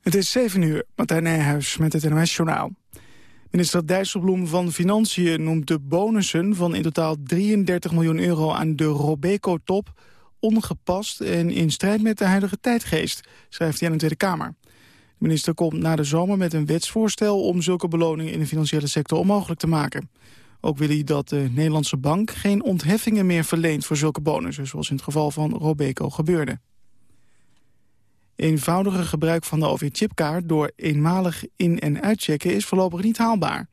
Het is 7 uur, Martijn Nijhuis met het NOS-journaal. Minister Dijsselbloem van Financiën noemt de bonussen van in totaal 33 miljoen euro aan de Robeco-top ongepast en in strijd met de huidige tijdgeest, schrijft hij aan de Tweede Kamer. De minister komt na de zomer met een wetsvoorstel om zulke beloningen in de financiële sector onmogelijk te maken. Ook wil hij dat de Nederlandse bank geen ontheffingen meer verleent voor zulke bonussen, zoals in het geval van Robeco gebeurde. Eenvoudige gebruik van de OV-chipkaart door eenmalig in- en uitchecken is voorlopig niet haalbaar.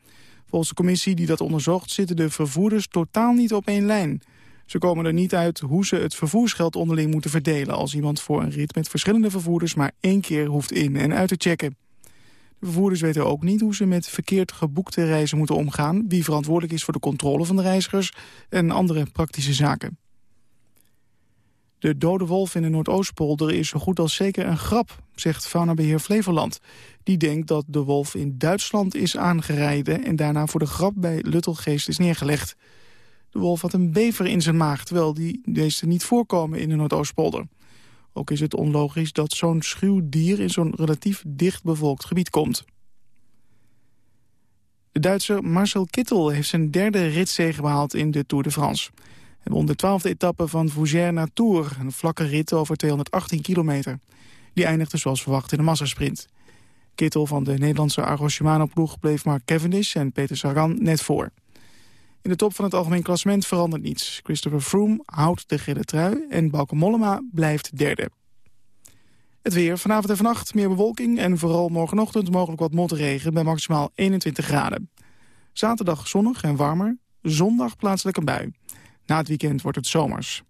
Volgens de commissie die dat onderzocht zitten de vervoerders totaal niet op één lijn. Ze komen er niet uit hoe ze het vervoersgeld onderling moeten verdelen... als iemand voor een rit met verschillende vervoerders maar één keer hoeft in- en uit te checken. De vervoerders weten ook niet hoe ze met verkeerd geboekte reizen moeten omgaan... wie verantwoordelijk is voor de controle van de reizigers en andere praktische zaken. De dode wolf in de Noordoostpolder is zo goed als zeker een grap, zegt faunabeheer Flevoland. Die denkt dat de wolf in Duitsland is aangereden en daarna voor de grap bij Luttelgeest is neergelegd. De wolf had een bever in zijn maag, terwijl die deze niet voorkomen in de Noordoostpolder. Ook is het onlogisch dat zo'n schuw dier in zo'n relatief dicht bevolkt gebied komt. De Duitser Marcel Kittel heeft zijn derde ritzege behaald in de Tour de France. Hij won de twaalfde etappe van Fougères naar Tours, een vlakke rit over 218 kilometer. Die eindigde zoals verwacht in de massasprint. Kittel van de Nederlandse Argo Shimano-ploeg bleef Mark Cavendish en Peter Sagan net voor. In de top van het algemeen klassement verandert niets. Christopher Froome houdt de gele trui en Bauke Mollema blijft derde. Het weer. Vanavond en vannacht meer bewolking en vooral morgenochtend mogelijk wat motregen bij maximaal 21 graden. Zaterdag zonnig en warmer, zondag plaatselijk een bui. Na het weekend wordt het zomers.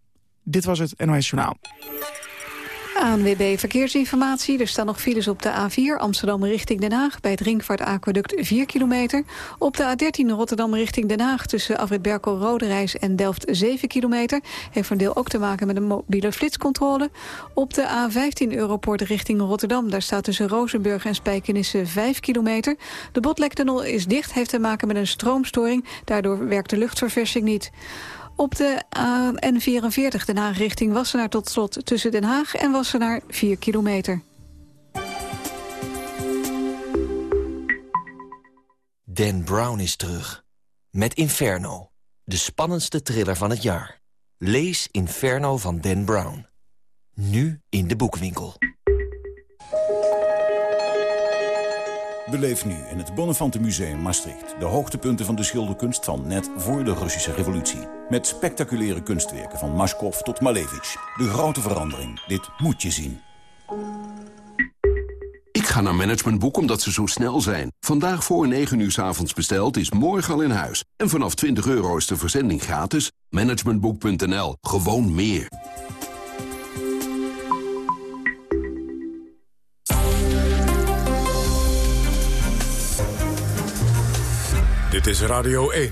Dit was het NOS Journaal. ANWB Verkeersinformatie. Er staan nog files op de A4 Amsterdam richting Den Haag... bij het Ringvaart Aquaduct 4 kilometer. Op de A13 Rotterdam richting Den Haag... tussen Afrit Berkel Roderijs en Delft 7 kilometer. Heeft voor deel ook te maken met een mobiele flitscontrole. Op de A15 Europort richting Rotterdam... daar staat tussen Rozenburg en Spijkenisse 5 kilometer. De Botlektunnel is dicht, heeft te maken met een stroomstoring. Daardoor werkt de luchtverversing niet. Op de N44 Den Haag richting Wassenaar tot slot tussen Den Haag en Wassenaar 4 kilometer. Dan Brown is terug. Met Inferno. De spannendste thriller van het jaar. Lees Inferno van Dan Brown. Nu in de boekwinkel. Beleef nu in het Bonnefante Museum Maastricht... de hoogtepunten van de schilderkunst van net voor de Russische revolutie. Met spectaculaire kunstwerken van Mashkov tot Malevich. De grote verandering. Dit moet je zien. Ik ga naar Managementboek omdat ze zo snel zijn. Vandaag voor 9 uur s avonds besteld is morgen al in huis. En vanaf 20 euro is de verzending gratis. Managementboek.nl. Gewoon meer. Dit is Radio 1.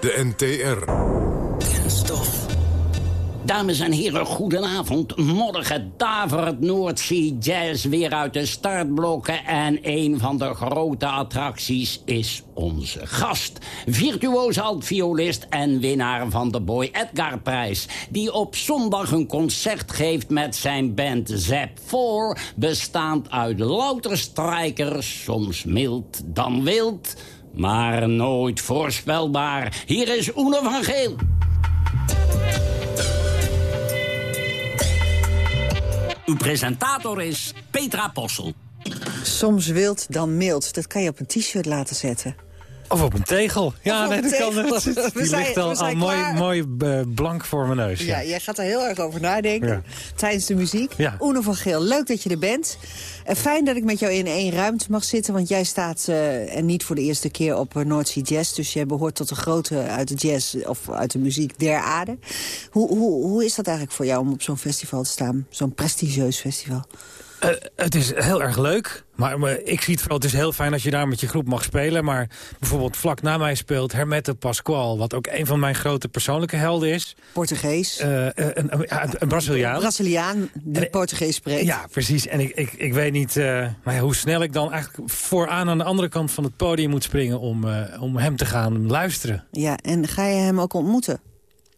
De NTR. Kenstof. Dames en heren, goedenavond. Morgen davert Noordzee Jazz weer uit de startblokken... en een van de grote attracties is onze gast. Virtuoos altviolist en winnaar van de Boy Edgar-prijs... die op zondag een concert geeft met zijn band Zap 4... bestaand uit louter strijkers, soms mild dan wild... maar nooit voorspelbaar. Hier is Oene van Geel. Uw presentator is Petra Possel. Soms wild, dan mild. Dat kan je op een t-shirt laten zetten. Of op een tegel. Ja, op nee, dat kan. tegel. We die zijn- ligt al, al mooi, mooi eh, blank voor mijn neus. Ja, Ja. jij gaat er heel erg over nadenken Ja. tijdens de muziek. Ja. Oene van Geel, leuk dat je er bent. Eh, fijn dat ik met jou in één ruimte mag zitten... want jij staat, eh, en niet voor de eerste keer, op North Sea Jazz... dus jij behoort tot de grote uit de jazz of uit de muziek der aarde. Hoe, hoe, hoe is dat eigenlijk voor jou om op zo'n festival te staan? Zo'n prestigieus festival. Eh, het is heel erg leuk. Maar, maar ik zie het vooral, het is heel fijn als je daar met je groep mag spelen. Maar bijvoorbeeld vlak na mij speelt Hermette Pasquale... wat ook een van mijn grote persoonlijke helden is. Portugees. Eh, eh, een, een, een Braziliaan. Braziliaan die Portugees spreekt. Ja, precies. En ik, ik, ik weet niet maar hoe snel ik dan eigenlijk vooraan aan de andere kant van het podium moet springen... om, om hem te gaan luisteren. Ja, en ga je hem ook ontmoeten?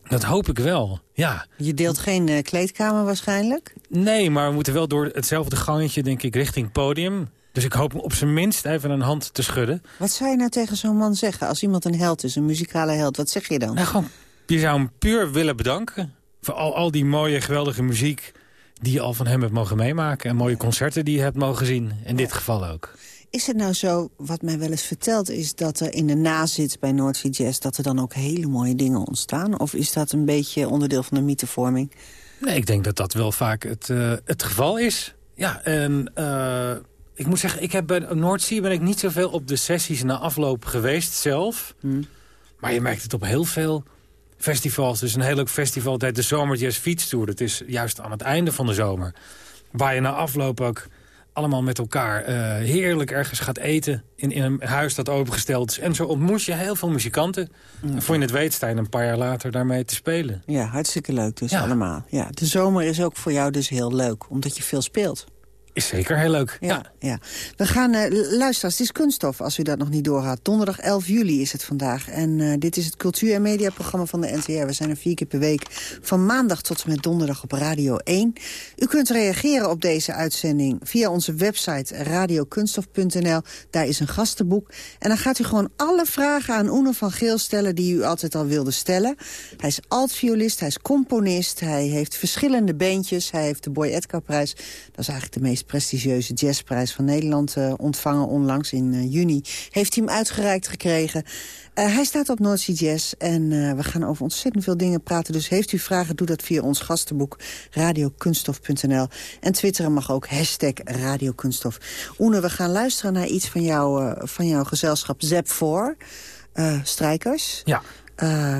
Dat hoop ik wel, ja. Je deelt geen uh, kleedkamer waarschijnlijk? Nee, maar we moeten wel door hetzelfde gangetje, denk ik, richting podium. Dus ik hoop hem op zijn minst even een hand te schudden. Wat zou je nou tegen zo'n man zeggen? Als iemand een held is, een muzikale held, wat zeg je dan? Nou, gewoon, je zou hem puur willen bedanken. Voor al, al die mooie, geweldige muziek die je al van hem hebt mogen meemaken. En mooie concerten die je hebt mogen zien. In dit geval ook. Is het nou zo, wat mij wel eens verteld is... dat er in de nazit bij Noordzee Jazz... dat er dan ook hele mooie dingen ontstaan? Of is dat een beetje onderdeel van de mythevorming? Nee, ik denk dat dat wel vaak het, uh, het geval is. Ja, en... Uh, ik moet zeggen, ik heb bij Noordzee ben ik niet zoveel op de sessies na afloop geweest zelf. Hmm. Maar je merkt het op heel veel festivals. Dus een heel leuk festival dat de Zomer Jazz Fietstour. Dat is juist aan het einde van de zomer. Waar je na afloop ook allemaal met elkaar uh, heerlijk ergens gaat eten... In, in een huis dat opengesteld is. En zo ontmoet je heel veel muzikanten. En voor je het weet sta je een paar jaar later daarmee te spelen. Ja, hartstikke leuk dus allemaal. Ja, de zomer is ook voor jou dus heel leuk, omdat je veel speelt. Is zeker heel leuk, ja. ja. We gaan, uh, luisteren, het is kunststof als u dat nog niet doorgaat. Donderdag 11 juli is het vandaag. En uh, dit is het cultuur- en mediaprogramma van de NTR. We zijn er vier keer per week, van maandag tot en met donderdag op Radio 1. U kunt reageren op deze uitzending via onze website radiokunststof.nl. Daar is een gastenboek. En dan gaat u gewoon alle vragen aan Oene van Geel stellen... die u altijd al wilde stellen. Hij is altviolist, hij is componist, hij heeft verschillende beentjes. Hij heeft de Boy Edgar-prijs. Dat is eigenlijk de meest prestigieuze jazzprijs van Nederland uh, ontvangen onlangs in uh, juni. Heeft hij hem uitgereikt gekregen. Uh, hij staat op Noordzee Jazz en we gaan over ontzettend veel dingen praten. Dus heeft u vragen, doe dat via ons gastenboek radiokunststof.nl. En twitteren mag ook, hashtag radiokunststof. Oene, we gaan luisteren naar iets van, jou, van jouw gezelschap Zep 4. strijkers. Ja.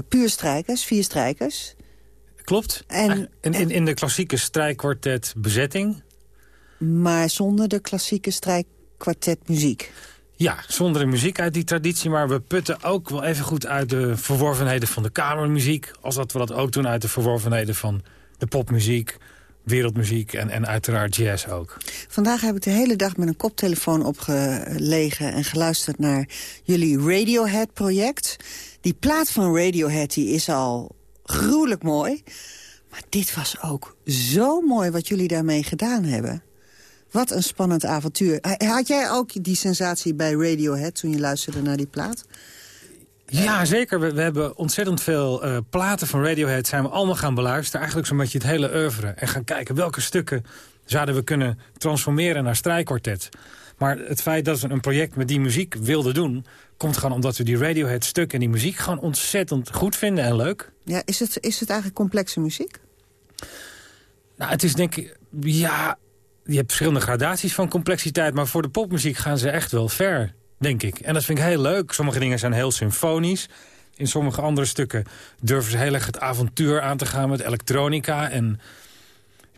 puur strijkers, vier strijkers. Klopt. En, in, in, in de klassieke strijkkwartet bezetting maar zonder de klassieke strijkkwartetmuziek. Ja, zonder de muziek uit die traditie. Maar we putten ook wel even goed uit de verworvenheden van de kamermuziek. Als dat we dat ook doen uit de verworvenheden van de popmuziek, wereldmuziek en, en uiteraard jazz ook. Vandaag heb ik de hele dag met een koptelefoon opgelegen en geluisterd naar jullie Radiohead-project. Die plaat van Radiohead die is al gruwelijk mooi. Maar dit was ook zo mooi wat jullie daarmee gedaan hebben. Wat een spannend avontuur. Had jij ook die sensatie bij Radiohead toen je luisterde naar die plaat? Ja, zeker. We, we hebben ontzettend veel uh, platen van Radiohead zijn we allemaal gaan beluisteren. Eigenlijk zo'n beetje het hele oeuvre. En gaan kijken welke stukken zouden we kunnen transformeren naar strijkkwartet. Maar het feit dat we een project met die muziek wilden doen... komt gewoon omdat we die Radiohead-stukken en die muziek gewoon ontzettend goed vinden en leuk. Ja, is het, is het eigenlijk complexe muziek? Nou, het is denk ik... Ja, je hebt verschillende gradaties van complexiteit... maar voor de popmuziek gaan ze echt wel ver, denk ik. En dat vind ik heel leuk. Sommige dingen zijn heel symfonisch. In sommige andere stukken durven ze heel erg het avontuur aan te gaan met elektronica. En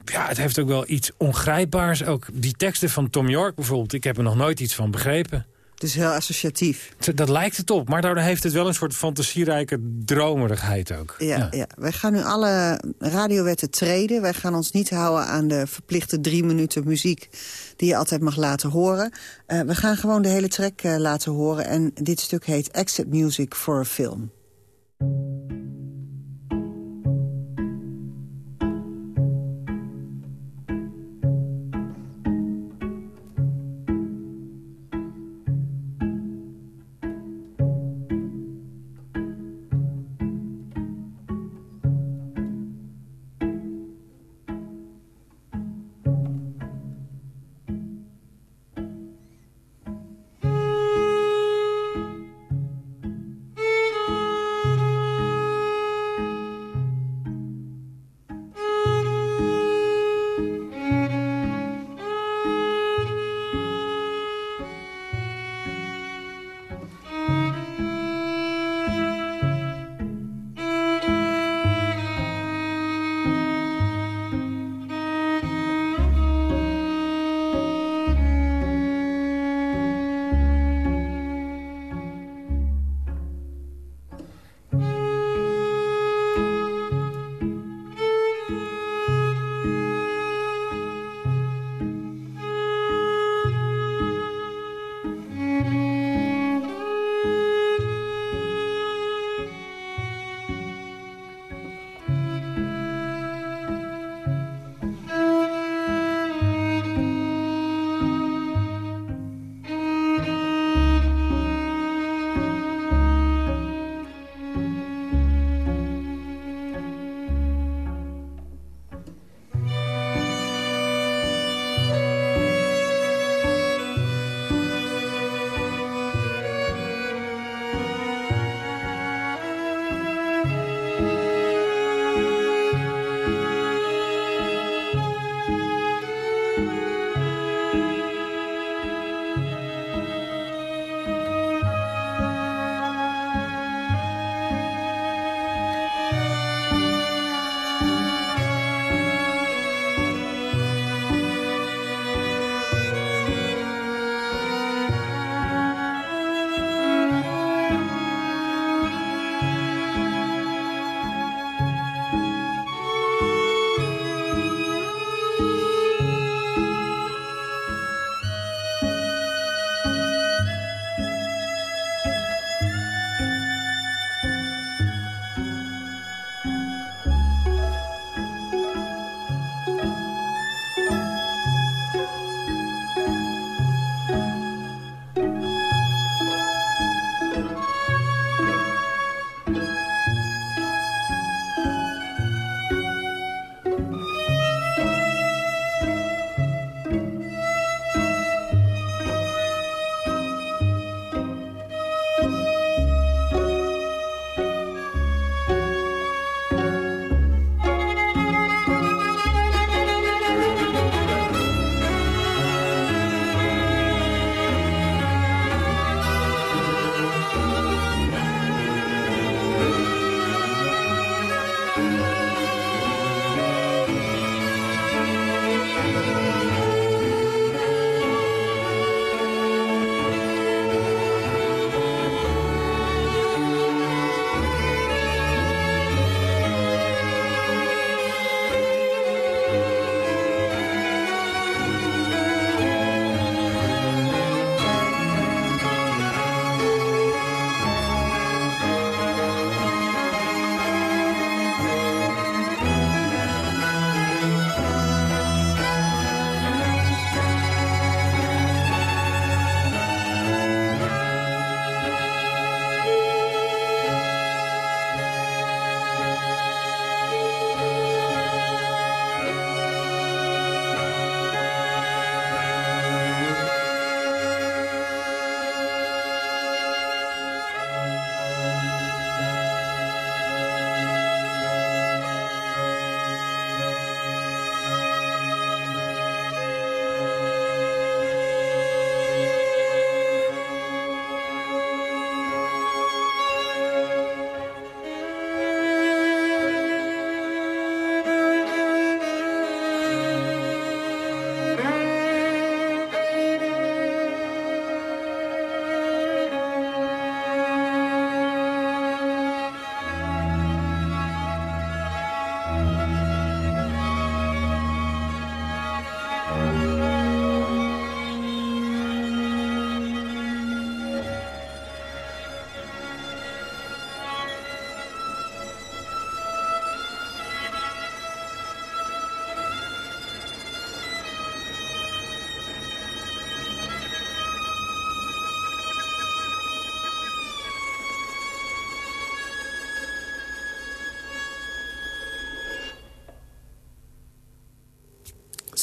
ja, het heeft ook wel iets ongrijpbaars. Ook die teksten van Tom York bijvoorbeeld, ik heb er nog nooit iets van begrepen. Het is heel associatief. Dat lijkt het op, maar daardoor heeft het wel een soort fantasierijke dromerigheid ook. Ja, ja. wij gaan nu alle radiowetten treden. Wij gaan ons niet houden aan de verplichte drie minuten muziek... die je altijd mag laten horen. Uh, we gaan gewoon de hele track uh, laten horen. En dit stuk heet Exit Music for a Film.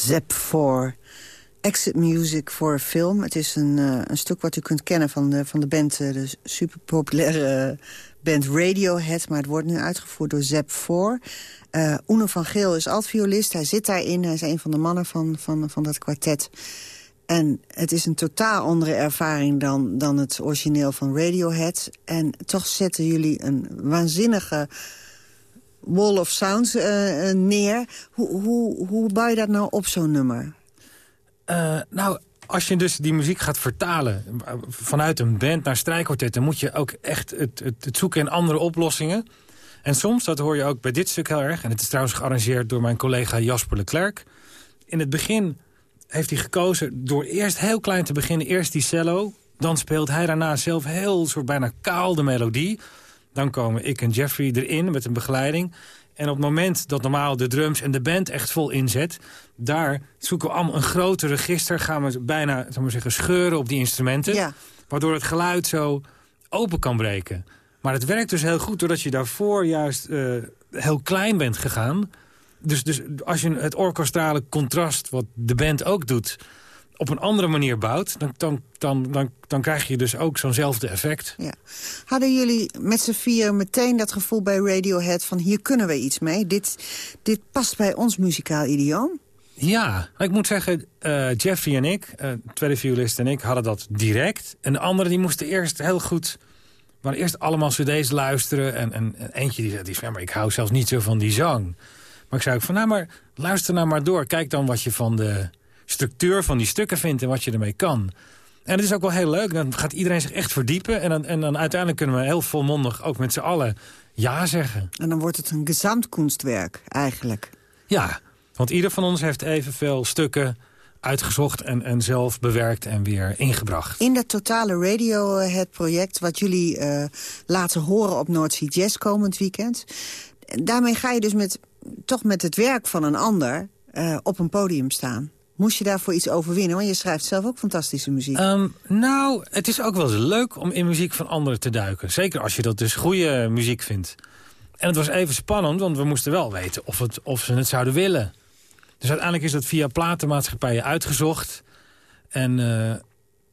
Zep voor Exit Music voor film. Het is een, uh, een stuk wat u kunt kennen van de, van de band... Uh, de superpopulaire band Radiohead. Maar het wordt nu uitgevoerd door Zep 4. Uh, Uno van Geel is altviolist. Hij zit daarin. Hij is een van de mannen van, van, van dat kwartet. En het is een totaal andere ervaring dan, dan het origineel van Radiohead. En toch zetten jullie een waanzinnige wall of sounds uh, neer. Hoe, hoe, hoe bouw je dat nou op, zo'n nummer? Uh, nou, als je dus die muziek gaat vertalen vanuit een band naar strijkkwartet... dan moet je ook echt het, het, het, zoeken in andere oplossingen. En soms, dat hoor je ook bij dit stuk heel erg... en het is trouwens gearrangeerd door mijn collega Jasper Leclerc... in het begin heeft hij gekozen door eerst heel klein te beginnen. Eerst die cello, dan speelt hij daarna zelf heel soort bijna kaal de melodie. Dan komen ik en Jeffrey erin met een begeleiding. En op het moment dat normaal de drums en de band echt vol inzet... daar zoeken we allemaal een groter register. Gaan we bijna maar zeggen, scheuren op die instrumenten. Ja. Waardoor het geluid zo open kan breken. Maar het werkt dus heel goed doordat je daarvoor juist uh, heel klein bent gegaan. Dus, dus als je het orkestrale contrast, wat de band ook doet op een andere manier bouwt... dan, dan, dan, dan, dan krijg je dus ook zo'nzelfde effect. Ja. Hadden jullie met z'n vier meteen dat gevoel bij Radiohead... van hier kunnen we iets mee, dit, dit past bij ons muzikaal idioom? Ja, ik moet zeggen, uh, Jeffrey en ik, uh, tweede violist en ik, hadden dat direct. En de anderen die moesten eerst heel goed... maar eerst allemaal cd's luisteren. En, en, en eentje die zei, die zei, maar ik hou zelfs niet zo van die zang. Maar ik zei ook van, nou maar luister nou maar door. Kijk dan wat je van de structuur van die stukken vindt en wat je ermee kan. En het is ook wel heel leuk. Dan gaat iedereen zich echt verdiepen. En dan, en dan uiteindelijk kunnen we heel volmondig ook met z'n allen ja zeggen. En dan wordt het een gezamtkunstwerk eigenlijk. Ja, want ieder van ons heeft evenveel stukken uitgezocht en, en zelf bewerkt en weer ingebracht. In dat totale Radiohead-project wat jullie uh, laten horen op Noordzee Jazz komend weekend... daarmee ga je dus met, toch met het werk van een ander uh, op een podium staan. Moest je daarvoor iets overwinnen? Want je schrijft zelf ook fantastische muziek. Um, nou, het is ook wel eens leuk om in muziek van anderen te duiken. Zeker als je dat dus goede muziek vindt. En het was even spannend, want we moesten wel weten of, het, of ze het zouden willen. Dus uiteindelijk is dat via platenmaatschappijen uitgezocht. En, uh,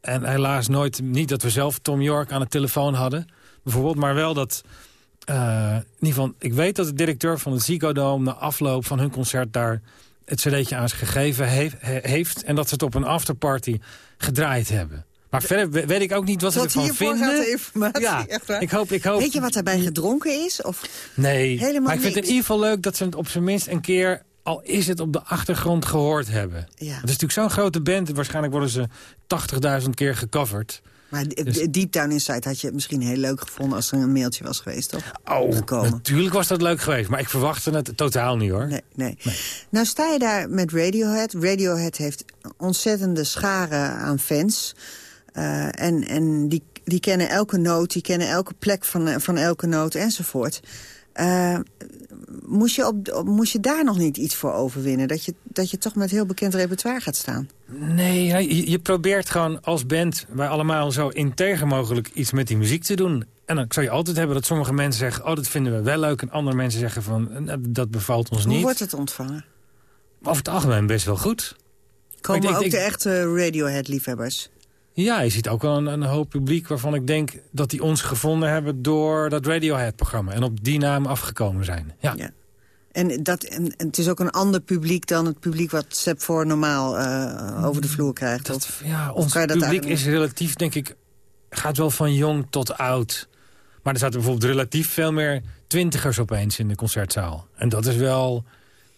en helaas nooit niet dat we zelf Tom York aan de telefoon hadden. Bijvoorbeeld, maar wel dat... Uh, in ieder geval, ik weet dat de directeur van het Ziggo Dome... na afloop van hun concert daar het cd'tje aan ze gegeven heeft... en dat ze het op een afterparty gedraaid hebben. Maar verder weet ik ook niet wat ze ervan vinden. Gaat de informatie, ja, ik hoop, ik hoop... Weet je wat daarbij gedronken is? Of nee, Helemaal maar ik vind niks. het in ieder geval leuk dat ze het op zijn minst een keer... al is het op de achtergrond gehoord hebben. Ja. Het is natuurlijk zo'n grote band. Waarschijnlijk worden ze 80.000 keer gecoverd. Maar Dus- Deep Down Inside had je het misschien heel leuk gevonden... als er een mailtje was geweest, toch? Oh, Gekomen. natuurlijk was dat leuk geweest. Maar ik verwachtte het totaal niet, hoor. Nee, nee. Nou sta je daar met Radiohead. Radiohead heeft ontzettende scharen aan fans. Uh, en en die, die kennen elke noot, die kennen elke plek van, van elke noot enzovoort. Uh, moest, je op, moest je daar nog niet iets voor overwinnen? Dat je, dat je toch met heel bekend repertoire gaat staan? Nee, je, je probeert gewoon als band... wij allemaal zo integer mogelijk iets met die muziek te doen. En dan zou je altijd hebben dat sommige mensen zeggen... oh, dat vinden we wel leuk. En andere mensen zeggen van, dat bevalt ons Hoe niet. wordt het ontvangen? Over het algemeen best wel goed. Komen ook ik- de echte Radiohead-liefhebbers? Ja, je ziet ook wel een, een hoop publiek waarvan ik denk... dat die ons gevonden hebben door dat Radiohead-programma. En op die naam afgekomen zijn. Ja. Ja. En, dat, en, en het is ook een ander publiek dan het publiek... wat Sep voor normaal uh, over de vloer krijgt. Dat, of, ja, ons publiek eigenlijk is relatief, denk ik... gaat wel van jong tot oud. Maar er zaten bijvoorbeeld relatief veel meer twintigers opeens in de concertzaal. En dat is wel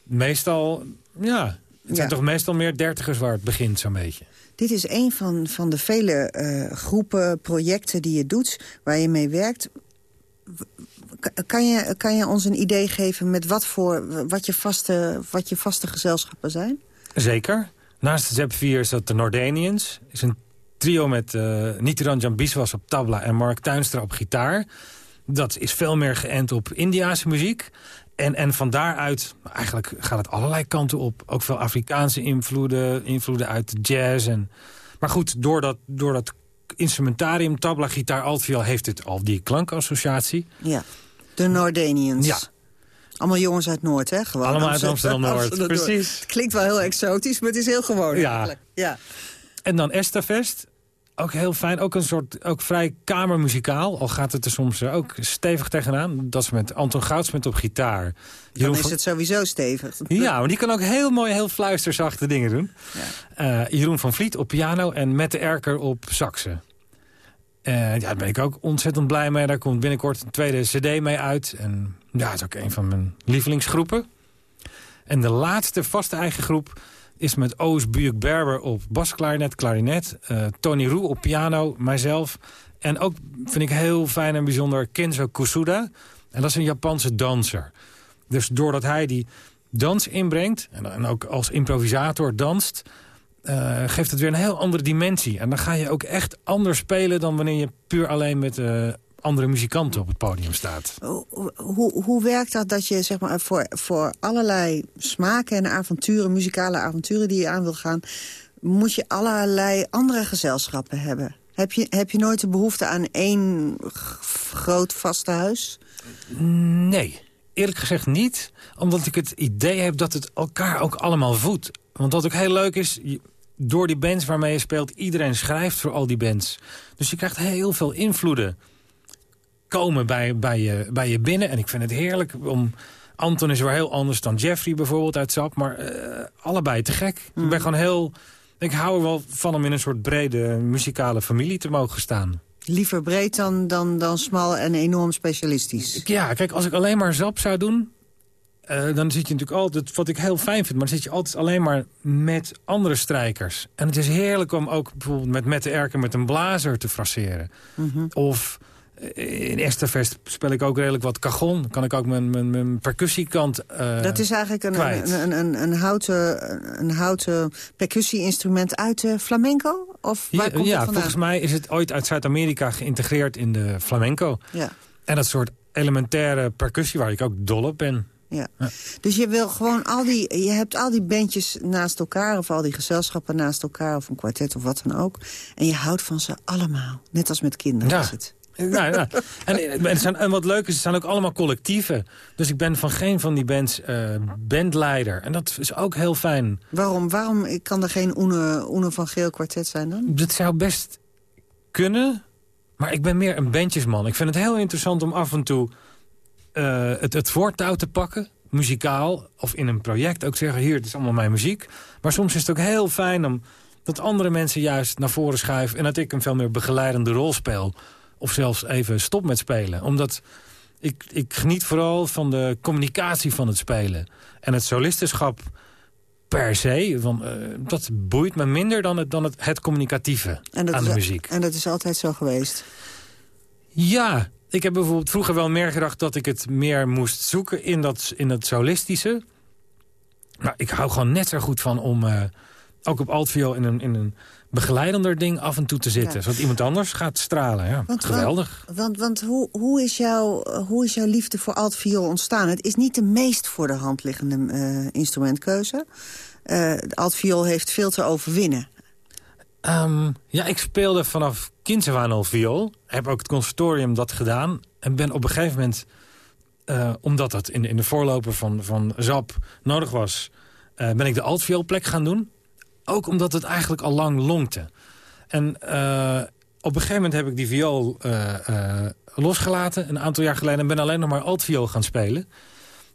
meestal... Ja, het zijn Ja. toch meestal meer dertigers waar het begint zo'n beetje. Dit is een van, van de vele eh, groepen, projecten die je doet... waar je mee werkt. Kan je, kan je ons een idee geven met wat, voor, wat, je vaste, wat je vaste gezelschappen zijn? Zeker. Naast de Zep 4 is dat de Nordanians. is een trio met uh, Nitiran Jambiswas op tabla en Mark Tuinstra op gitaar. Dat is veel meer geënt op Indiaanse muziek. En, en van daaruit, eigenlijk gaat het allerlei kanten op. Ook veel Afrikaanse invloeden, invloeden uit jazz. En, maar goed, door dat, door dat instrumentarium, tabla, gitaar, altviool... heeft het al die klankassociatie. Ja, de Nordanians. Ja. Allemaal jongens uit Noord, hè? Gewoon Allemaal uit Amsterdam-Noord, precies. Het klinkt wel heel exotisch, maar het is heel gewoon Ja. eigenlijk. Ja. En dan Esterfest. Ook heel fijn. Ook een soort ook vrij kamermuzikaal. Al gaat het er soms eh, ook stevig tegenaan. Dat is met Anton Goudsmet op gitaar. Dan is het sowieso stevig. Ja, maar die kan ook heel mooi, heel fluisterzachte dingen doen. Eh, Jeroen van Vliet op piano en Mette Erker op saxen. Eh, ja, daar ben ik ook ontzettend blij mee. Daar komt binnenkort een tweede cd mee uit. En ja, het is ook een van mijn lievelingsgroepen. En de laatste vaste eigen groep is met Oos Buurk Berber op basklarinet, klarinet. eh, Tony Roe op piano, mijzelf. En ook vind ik heel fijn en bijzonder Kenzo Kusuda. En dat is een Japanse danser. Dus doordat hij die dans inbrengt... en, ook als improvisator danst... eh, geeft het weer een heel andere dimensie. En dan ga je ook echt anders spelen... dan wanneer je puur alleen met eh, andere muzikanten op het podium staat. Hoe, hoe, hoe werkt dat dat je zeg maar, voor, voor allerlei smaken en avonturen... muzikale avonturen die je aan wil gaan... moet je allerlei andere gezelschappen hebben? Heb je, heb je nooit de behoefte aan één groot vaste huis? Nee, eerlijk gezegd niet. Omdat ik het idee heb dat het elkaar ook allemaal voedt. Want wat ook heel leuk is... door die bands waarmee je speelt... iedereen schrijft voor al die bands. Dus je krijgt heel veel invloeden komen bij, bij, je, bij je binnen. En ik vind het heerlijk om... Anton is weer heel anders dan Jeffrey bijvoorbeeld uit SAP. Maar eh, allebei te gek. Ik ben gewoon heel... Ik hou er wel van om in een soort brede muzikale familie te mogen staan. Liever breed dan, dan, dan smal en enorm specialistisch. Ja, kijk, als ik alleen maar zap zou doen... eh, dan zit je natuurlijk altijd, wat ik heel fijn vind... maar dan zit je altijd alleen maar met andere strijkers. En het is heerlijk om ook bijvoorbeeld met Mette Erken... met een blazer te fraseren. Mhm. Of in Esterfest speel ik ook redelijk wat cajon. Kan ik ook mijn, mijn, mijn percussiekant eh, Dat is eigenlijk een, een, een, een, een houten, een houten percussie-instrument uit de flamenco? Of waar Ja, komt ja volgens mij is het ooit uit Zuid-Amerika geïntegreerd in de flamenco. Ja. En dat soort elementaire percussie waar ik ook dol op ben. Ja. Dus je wil gewoon al die, je hebt al die bandjes naast elkaar... of al die gezelschappen naast elkaar, of een kwartet of wat dan ook. En je houdt van ze allemaal. Net als met kinderen Ja. is het. Ja, ja. En, zijn, en wat leuk is, het zijn ook allemaal collectieven. Dus ik ben van geen van die bands eh, bandleider. En dat is ook heel fijn. Waarom, waarom kan er geen Oene, Oene van Geel kwartet zijn dan? Dat zou best kunnen, maar ik ben meer een bandjesman. Ik vind het heel interessant om af en toe eh, het, het voortouw te pakken. Muzikaal, of in een project ook zeggen... hier, het is allemaal mijn muziek. Maar soms is het ook heel fijn om dat andere mensen juist naar voren schuiven... en dat ik een veel meer begeleidende rol speel. Of zelfs even stop met spelen. Omdat ik, ik geniet vooral van de communicatie van het spelen. En het solistenschap per se, van, eh, dat boeit me minder dan het, dan het, het communicatieve aan de muziek. En dat is altijd zo geweest. Ja, ik heb bijvoorbeeld vroeger wel meer gedacht dat ik het meer moest zoeken in dat, in dat solistische. Maar ik hou gewoon net zo goed van om eh, ook op altviool in een, in een begeleidender ding af en toe te zitten. Ja. Zodat iemand anders gaat stralen. Ja, Want- geweldig. Want, want hoe, hoe, is jouw, hoe is jouw liefde voor altviool ontstaan? Het is niet de meest voor de hand liggende eh, instrumentkeuze. Eh de altviool heeft veel te overwinnen. Ehm, ja, ik speelde vanaf kinds af aan al viool. Heb ook het conservatorium dat gedaan. En ben op een gegeven moment, eh, omdat dat in, in de voorloper van, van ZAP nodig was... eh, ben ik de altvioolplek gaan doen. Ook omdat het eigenlijk al lang lonkte. En eh, op een gegeven moment heb ik die viool eh, eh, losgelaten... een aantal jaar geleden en ben alleen nog maar altviool gaan spelen.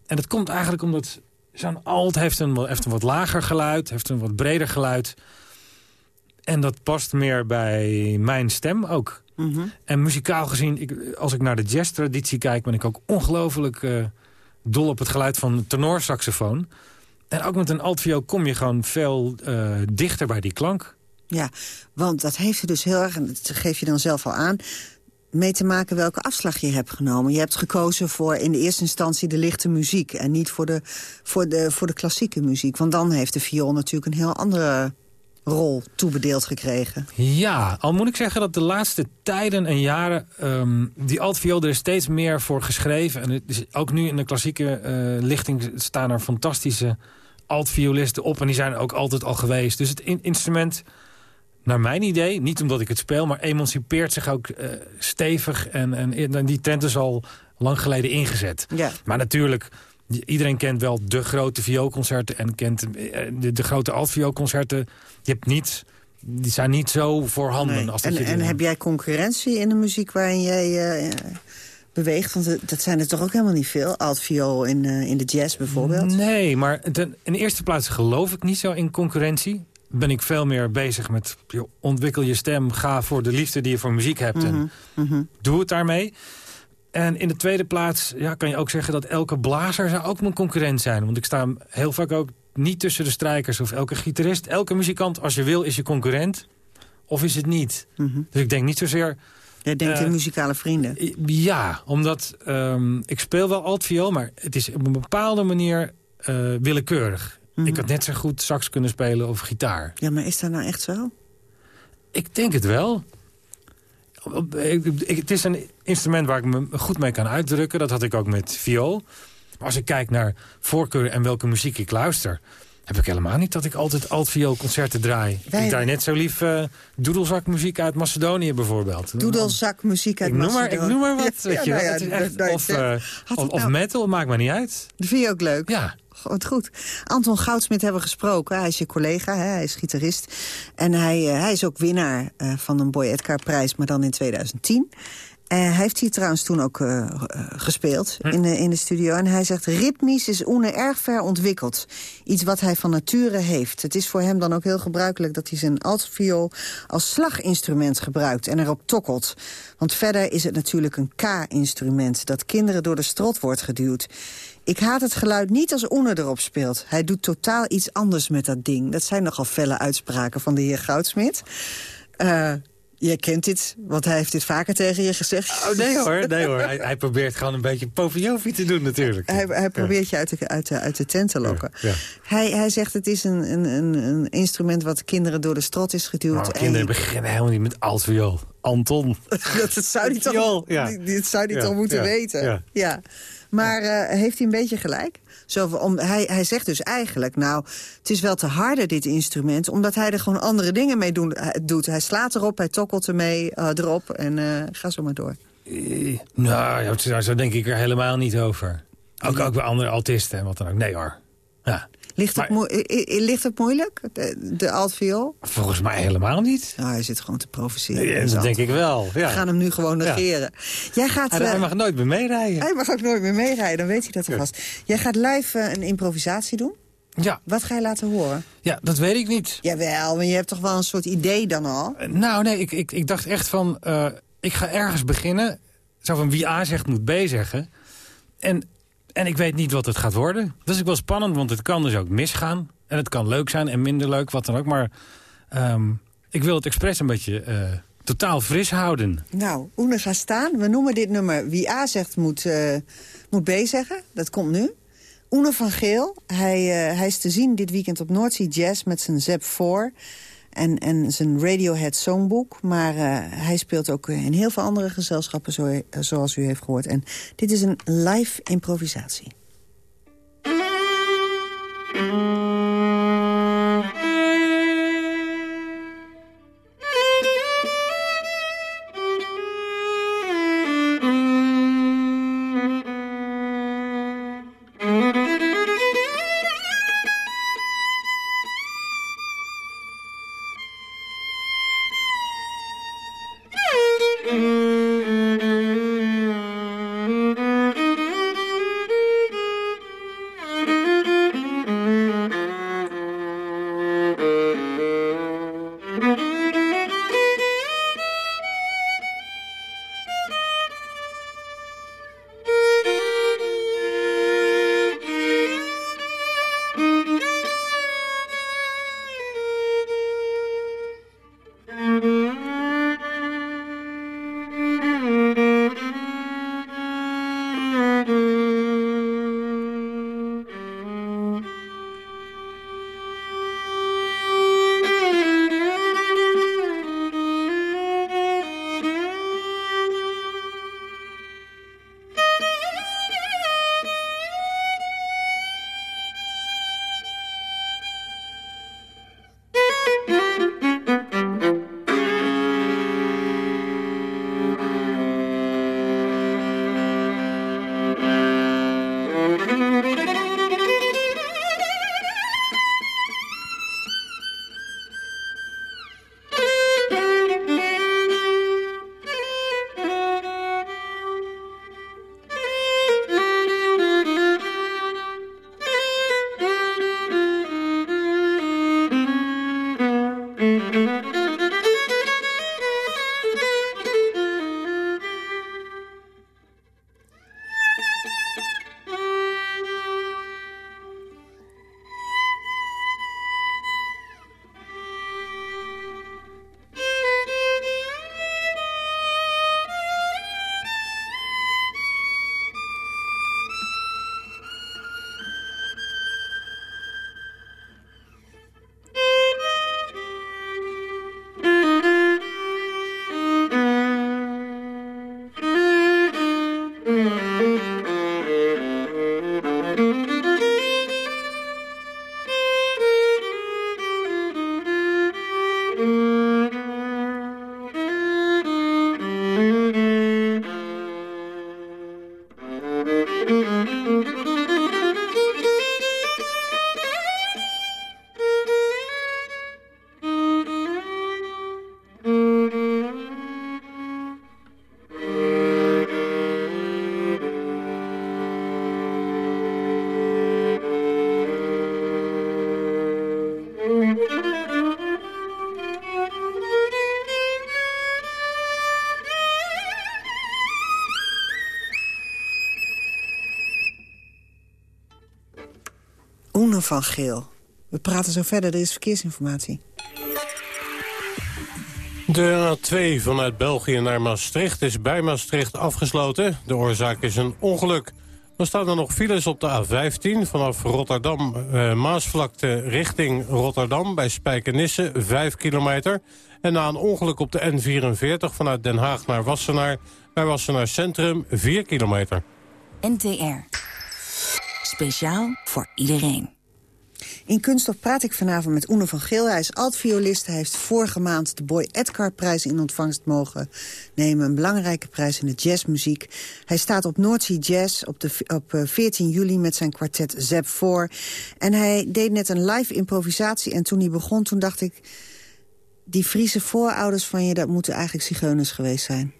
En dat komt eigenlijk omdat zo'n alt heeft een, heeft een wat lager geluid... heeft een wat breder geluid... En dat past meer bij mijn stem ook. Mhm. En muzikaal gezien, ik, als ik naar de jazz-traditie kijk... ben ik ook ongelooflijk dol op het geluid van tenorsaxofoon. En ook met een altviool kom je gewoon veel eh, dichter bij die klank. Ja, want dat heeft er dus heel erg, en dat geef je dan zelf al aan... mee te maken welke afslag je hebt genomen. Je hebt gekozen voor in de eerste instantie de lichte muziek... en niet voor de, voor de, voor de klassieke muziek. Want dan heeft de viool natuurlijk een heel andere rol toebedeeld gekregen. Ja, al moet ik zeggen dat de laatste tijden en jaren... ehm, die altviool er is steeds meer voor geschreven. En het is, ook nu in de klassieke eh, lichting staan er fantastische altviolisten op. En die zijn er ook altijd al geweest. Dus het in- instrument, naar mijn idee... niet omdat ik het speel, maar emancipeert zich ook eh, stevig. En, en, en die trend is al lang geleden ingezet. Ja. Maar natuurlijk, iedereen kent wel de grote vioolconcerten... en kent eh, de, de grote altvioolconcerten. Je hebt niet, die zijn niet zo voorhanden. Nee. Als dat En, je en heb jij concurrentie in de muziek waarin jij eh, beweegt? Want dat zijn er toch ook helemaal niet veel? Altviool in, eh, in de jazz bijvoorbeeld? Nee, maar ten- in de eerste plaats geloof ik niet zo in concurrentie. Ben ik veel meer bezig met joh, ontwikkel je stem, ga voor de liefde die je voor muziek hebt en Mhm. doe het daarmee. En in de tweede plaats ja, kan je ook zeggen dat elke blazer zou ook mijn concurrent zijn. Want ik sta heel vaak ook niet tussen de strijkers of elke gitarist. Elke muzikant, als je wil, is je concurrent. Of is het niet? Mhm. Dus ik denk niet zozeer... Jij denkt Eh, in muzikale vrienden. Ja, omdat ehm, ik speel wel altviool, maar het is op een bepaalde manier eh, willekeurig. Mhm. Ik had net zo goed sax kunnen spelen of gitaar. Ja, maar is dat nou echt zo? Ik denk het wel. Op- ik- ik- Het is een instrument waar ik me goed mee kan uitdrukken. Dat had ik ook met viool. Maar als ik kijk naar voorkeur en welke muziek ik luister... heb ik helemaal niet dat ik altijd altvioolconcerten draai. Wij- Ik draai net zo lief eh doedelzakmuziek uit Macedonië bijvoorbeeld. Doedelzakmuziek uit Ik noem, maar, ik Macedonië. noem maar wat. Ja, weet je nou ja, echt- of, had of, nou- metal, maakt maar niet uit. Dat vind je ook leuk? Ja. Goed, goed. Anton Goudsmit hebben we gesproken. Hij is je collega, hè? hij is gitarist. En hij, eh, hij is ook winnaar van een Boy Edgar prijs, maar dan in 2010. Eh, hij heeft hier trouwens toen ook eh, eh, gespeeld in, de, in de studio. En hij zegt, ritmisch is Oene erg ver ontwikkeld. Iets wat hij van nature heeft. Het is voor hem dan ook heel gebruikelijk dat hij zijn altviool als slaginstrument gebruikt en erop tokkelt. Want verder is het natuurlijk een K-instrument dat kinderen door de strot wordt geduwd. Ik haat het geluid niet als Oene erop speelt. Hij doet totaal iets anders met dat ding. Dat zijn nogal felle uitspraken van de heer Goudsmit. Eh jij kent dit, want hij heeft dit vaker tegen je gezegd. Oh, nee hoor, nee hoor. Hij, hij probeert gewoon een beetje Poviovi te doen natuurlijk. Hij, hij probeert je uit de, uit, de, uit de tent te lokken. Ja, ja. Hij, hij zegt het is een, een, een, instrument wat kinderen door de strot is geduwd. En kinderen je- beginnen helemaal niet met altviool. Anton. dat, dat zou hij toch, ja. dat zou toch moeten weten. ja. Ja. Maar eh, heeft hij een beetje gelijk? Zo, om, hij, hij zegt dus eigenlijk, nou, het is wel te harde dit instrument... omdat hij er gewoon andere dingen mee doen, hij- doet. Hij slaat erop, hij tokkelt ermee eh, erop en eh, ga zo maar door. Eh, Nou, zo denk ik er helemaal niet over. Ook, ook bij andere autisten en wat dan ook. Nee hoor. Ja. Ligt het, Maar- ligt het moeilijk, de, de altviool? Volgens mij helemaal niet. Nou, hij zit gewoon te provoceren. Ja, dat denk ik wel. We Ja. gaan hem nu gewoon Ja. negeren. Jij gaat... Hij, hij eh, mag nooit meer meerijden. hij mag ook nooit meer meerijden, dan weet hij dat alvast. Jij gaat live eh, een improvisatie doen. Ja, Wat ga je laten horen? ja, dat weet ik niet. Jawel, maar je hebt toch wel een soort idee dan al? Eh, Nou, nee, ik, ik, ik dacht echt van... ik ga ergens beginnen. Zo van wie A zegt, moet B zeggen. En, en ik weet niet wat het gaat worden. Dat is ook wel spannend, want het kan dus ook misgaan. En het kan leuk zijn en minder leuk, wat dan ook. Maar ehm, ik wil het expres een beetje eh, totaal fris houden. Nou, Oene gaat staan. We noemen dit nummer Wie A zegt moet, eh, moet B zeggen. Dat komt nu. Oene van Geel. Hij, eh, hij is te zien dit weekend op Noordzee Jazz met zijn Zep 4 en, en zijn Radiohead Songbook. Maar eh, hij speelt ook in heel veel andere gezelschappen, zo, zoals u heeft gehoord. En dit is een live improvisatie. Van Geel. We praten zo verder, er is verkeersinformatie. De A2 vanuit België naar Maastricht is bij Maastricht afgesloten. De oorzaak is een ongeluk. Er staan er nog files op de A15 vanaf Rotterdam, eh, Maasvlakte richting Rotterdam bij Spijkenisse, 5 kilometer. En na een ongeluk op de N44 vanuit Den Haag naar Wassenaar, bij Wassenaar Centrum, 4 kilometer. NTR. Speciaal voor iedereen. In Kunststof praat ik vanavond met Oene van Geel. Hij is alt-violist. Hij heeft vorige maand de Boy Edgar-prijs in ontvangst mogen nemen. Een belangrijke prijs in de jazzmuziek. Hij staat op Noordzee Jazz op, de, op 14 eh, juli met zijn kwartet Zep 4. En hij deed net een live improvisatie. En toen hij begon, toen dacht ik... die Friese voorouders van je, dat moeten eigenlijk zigeuners geweest zijn.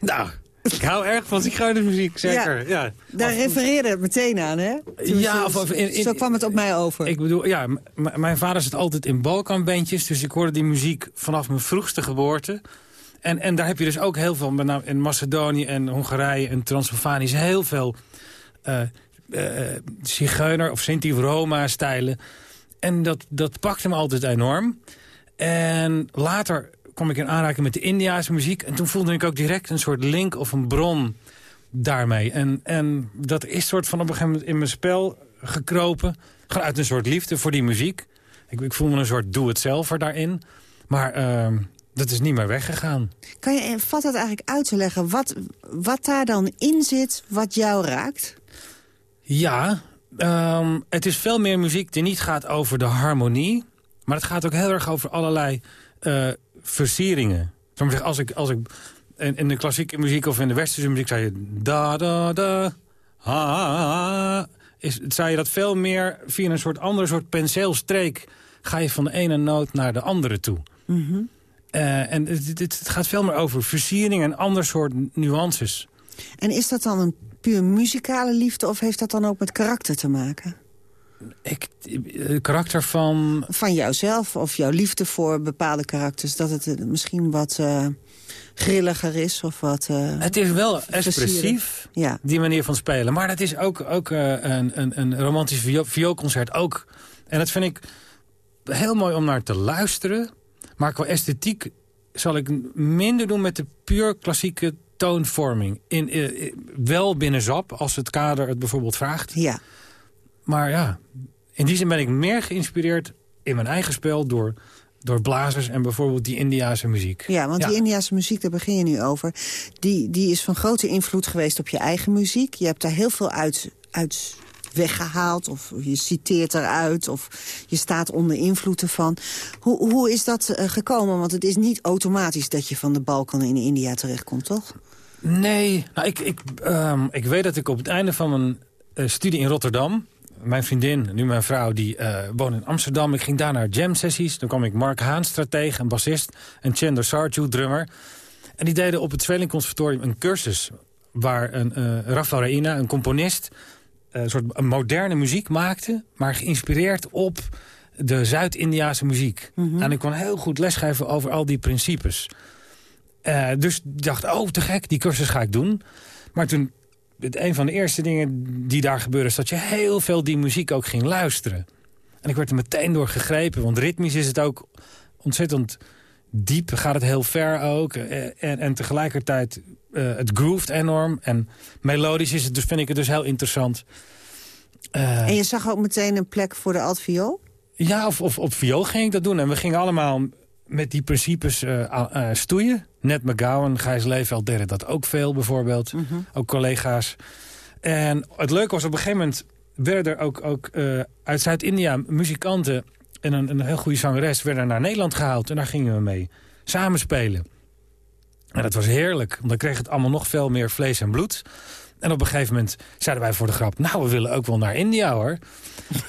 Nou, ik hou erg van zigeunersmuziek, zeker. Ja, Daar refereerde het meteen aan, hè? ja, of, in, zo kwam het op mij over. Ik bedoel, ja, mijn vader zit altijd in Balkanbandjes... dus ik hoorde die muziek vanaf mijn vroegste geboorte. En, en daar heb je dus ook heel veel, met name in Macedonië en Hongarije en Transylvanië... heel veel uh, uh, zigeuner- of Sinti-Roma-stijlen. En dat, dat pakte me altijd enorm. En later kwam ik in aanraking met de Indiaanse muziek. En toen voelde ik ook direct een soort link of een bron daarmee. En, en dat is soort van op een gegeven moment in mijn spel gekropen. Gewoon uit een soort liefde voor die muziek. Ik, ik voel me een soort doe-het-zelfer daarin. Maar uh, dat is niet meer weggegaan. Kan je, eh, vat dat eigenlijk uit te leggen? Wat, wat daar dan in zit wat jou raakt? Ja, um, het is veel meer muziek die niet gaat over de harmonie. Maar het gaat ook heel erg over allerlei uh, versieringen. Als ik, als ik in, de klassieke muziek of in de westerse muziek zei je... da da da, ha, ha, is, zei je dat veel meer via een soort andere soort penseelstreek... ga je van de ene noot naar de andere toe. Mhm. Eh, en het, het, gaat veel meer over versiering en ander soort nuances. En is dat dan een puur muzikale liefde... of heeft dat dan ook met karakter te maken? Ik, eh, karakter van... Van jouzelf of jouw liefde voor bepaalde karakters. Dat het eh, misschien wat uh, grilliger is of wat... Uh, het is wel expressief, ja. die manier van spelen. Maar het is ook, ook uh, een, een, een romantisch vioolconcert ook. En dat vind ik heel mooi om naar te luisteren. Maar qua esthetiek zal ik minder doen met de puur klassieke toonvorming. In, wel binnen ZAP, als het kader het bijvoorbeeld vraagt. Ja. Maar ja, in die zin ben ik meer geïnspireerd in mijn eigen spel... door, door blazers en bijvoorbeeld die Indiase muziek. Ja, want die Indiase muziek, daar begin je nu over... Die, die is van grote invloed geweest op je eigen muziek. Je hebt daar heel veel uit, uit weggehaald of je citeert eruit of je staat onder invloed ervan. Hoe, hoe is dat uh, gekomen? Want het is niet automatisch dat je van de Balkan in India terechtkomt, toch? Nee, nou, ik, ik, um, ik weet dat ik op het einde van mijn uh, studie in Rotterdam mijn vriendin, nu mijn vrouw, die uh, woont in Amsterdam. Ik ging daar naar jam-sessies. Dan kwam ik Mark Haan, stratege, een bassist... en Chandler Sarju, drummer. En die deden op het Tweeling Conservatorium een cursus... waar een, uh, Rafael Reina, een componist... Uh, een soort moderne muziek maakte... maar geïnspireerd op de Zuid-Indiase muziek. Mhm. En ik kon heel goed lesgeven over al die principes. dus ik dacht, oh, te gek, die cursus ga ik doen. Maar toen een van de eerste dingen die daar gebeurde... is dat je heel veel die muziek ook ging luisteren. En ik werd er meteen door gegrepen. Want ritmisch is het ook ontzettend diep. Gaat het heel ver ook. Eh, en, en tegelijkertijd, uh, het grooved enorm. En melodisch is het, dus vind ik het dus heel interessant. Uh, en je zag ook meteen een plek voor de altviool? Ja, of, of op viool ging ik dat doen. En we gingen allemaal met die principes uh, stoeien. Net McGowan, Gijs Leefveld deden dat ook veel bijvoorbeeld. Mhm. Ook collega's. En het leuke was, op een gegeven moment werden er ook, ook uh, uit Zuid-India muzikanten... en een, een heel goede zangeres werden naar Nederland gehaald. En daar gingen we mee samenspelen. En dat was heerlijk, want dan kreeg het allemaal nog veel meer vlees en bloed. En op een gegeven moment zeiden wij voor de grap... nou, we willen ook wel naar India, hoor.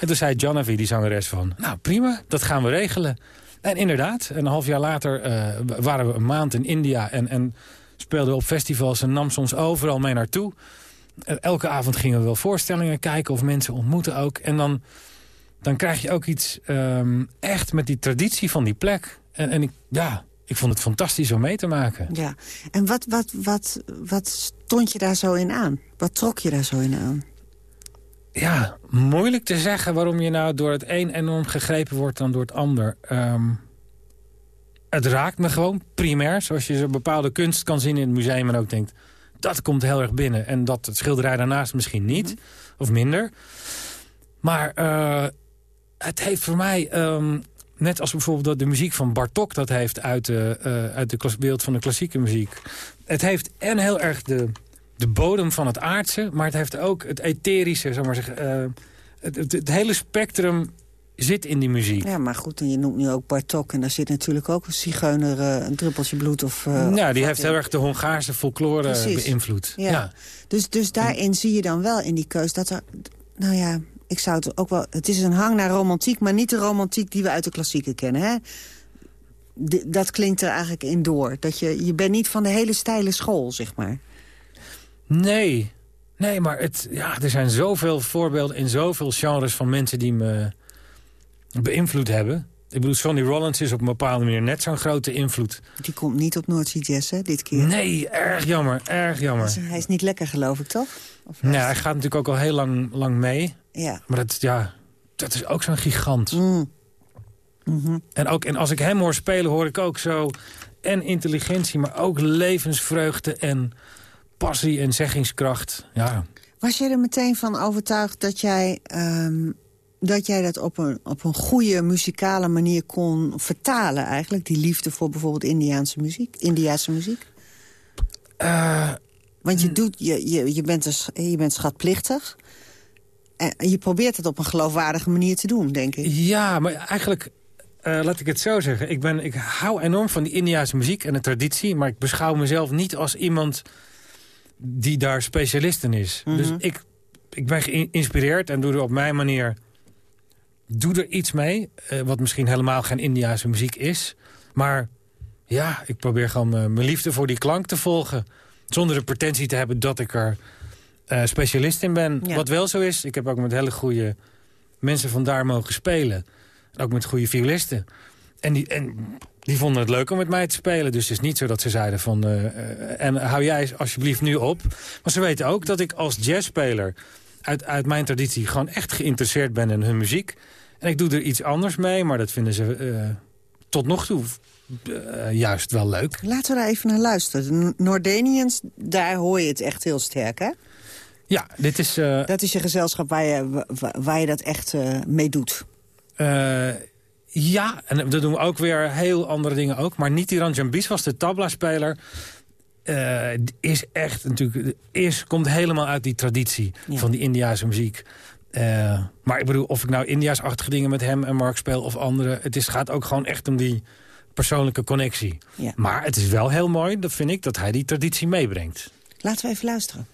en toen zei Jonavi, die zangeres, van... nou, prima, dat gaan we regelen. En inderdaad, een half jaar later uh, waren we een maand in India... en, en speelden op festivals en nam ons overal mee naartoe. Elke avond gingen we wel voorstellingen kijken of mensen ontmoeten ook. En dan, dan krijg je ook iets um, echt met die traditie van die plek. En, en ik, ja, ik vond het fantastisch om mee te maken. Ja, en wat, wat, wat, wat stond je daar zo in aan? Wat trok je daar zo in aan? Ja, moeilijk te zeggen waarom je nou door het een enorm gegrepen wordt dan door het ander. Ehm, het raakt me gewoon primair, zoals je zo'n bepaalde kunst kan zien in het museum en ook denkt, dat komt heel erg binnen. En dat het schilderij daarnaast misschien niet, mhm. of minder. Maar uh, het heeft voor mij, um, net als bijvoorbeeld de muziek van Bartok... dat heeft uit de, uh, uit de wereld van de klassieke muziek. Het heeft en heel erg de, de bodem van het aardse... maar het heeft ook het etherische, zeg maar zeggen... Uh, het, het, het hele spectrum zit in die muziek. Ja, maar goed, en je noemt nu ook Bartok... en daar zit natuurlijk ook een zigeuner, uh, een druppeltje bloed of... Uh, ja, die heeft heel erg de Hongaarse folklore beïnvloed. Ja. ja. Dus, dus daarin zie je dan wel in die keus dat er... Nou ja, ik zou het ook wel... Het is een hang naar romantiek, maar niet de romantiek die we uit de klassieken kennen. Hè? dat klinkt er eigenlijk in door. Dat je, je bent niet van de hele steile school, zeg maar. Nee, nee, maar het, ja, er zijn zoveel voorbeelden in zoveel genres van mensen die me beïnvloed hebben. Ik bedoel, Sonny Rollins is op een bepaalde manier net zo'n grote invloed. Die komt niet op North Sea Jazz, hè, dit keer? Nee, erg jammer, erg jammer. Hij is niet lekker, geloof ik, toch? Of nee, hij gaat natuurlijk ook al heel lang, lang mee. Ja. Maar dat, ja, dat is ook zo'n gigant. Mm. Mhm. en, ook, en als ik hem hoor spelen, hoor ik ook zo... en intelligentie, maar ook levensvreugde en passie en zeggingskracht. Ja. Was jij er meteen van overtuigd dat jij... Um, dat jij dat op een, op een goede muzikale manier kon vertalen eigenlijk? Die liefde voor bijvoorbeeld Indiaanse muziek, Indiaanse muziek? Uh, Want je, doet, je, je, je, bent dus, je bent schatplichtig. En je probeert het op een geloofwaardige manier te doen, denk ik. Ja, maar eigenlijk, uh, laat ik het zo zeggen. Ik, ben, ik hou enorm van die Indiaanse muziek en de traditie... maar ik beschouw mezelf niet als iemand die daar specialist in is. Mhm. Dus ik, ik ben geïnspireerd en doe er op mijn manier... doe er iets mee, uh, wat misschien helemaal geen Indiaanse muziek is. Maar ja, ik probeer gewoon uh, mijn liefde voor die klank te volgen. Zonder de pretentie te hebben dat ik er uh, specialist in ben. Wat wel zo is, ik heb ook met hele goede mensen vandaar mogen spelen. Ook met goede violisten. En die, en die vonden het leuk om met mij te spelen. Dus het is niet zo dat ze zeiden van... Uh, en hou jij alsjeblieft nu op. Maar ze weten ook dat ik als jazzspeler... Uit, uit mijn traditie gewoon echt geïnteresseerd ben in hun muziek. En ik doe er iets anders mee, maar dat vinden ze uh, tot nog toe juist wel leuk. Laten we daar even naar luisteren. De Noordenians, daar hoor je het echt heel sterk, hè? Ja, dit is... Uh, dat is je gezelschap waar je, waar je dat echt mee doet. Ja, en dat doen we ook weer heel andere dingen ook. Maar Niti Ranjambis was de tabla-speler. is echt natuurlijk... Is, komt helemaal uit die traditie van die Indiase muziek. maar ik bedoel, of ik nou Indiaas-achtige dingen met hem en Mark speel of andere... het is, gaat ook gewoon echt om die persoonlijke connectie. Ja. Maar het is wel heel mooi, dat vind ik, dat hij die traditie meebrengt. Laten we even luisteren.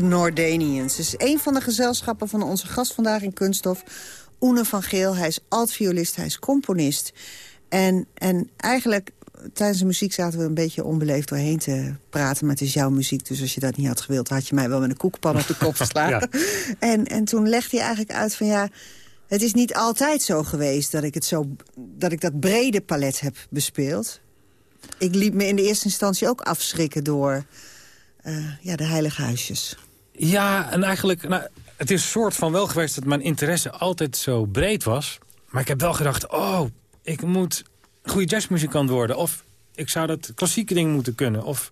De. Het is een van de gezelschappen van onze gast vandaag in Kunststof. Oene van Geel, hij is altviolist, hij is componist. En, en eigenlijk tijdens de muziek zaten we een beetje onbeleefd doorheen te praten. Maar het is jouw muziek, dus als je dat niet had gewild... had je mij wel met een koekpan op de kop geslagen. en, en toen legde hij eigenlijk uit van ja... Het is niet altijd zo geweest dat ik, het zo, dat, ik dat brede palet heb bespeeld. Ik liet me in de eerste instantie ook afschrikken door uh, ja, de heilige huisjes. Ja, en eigenlijk, nou, het is soort van wel geweest dat mijn interesse altijd zo breed was. Maar ik heb wel gedacht, oh, ik moet goede jazzmuzikant worden. Of ik zou dat klassieke ding moeten kunnen. Of,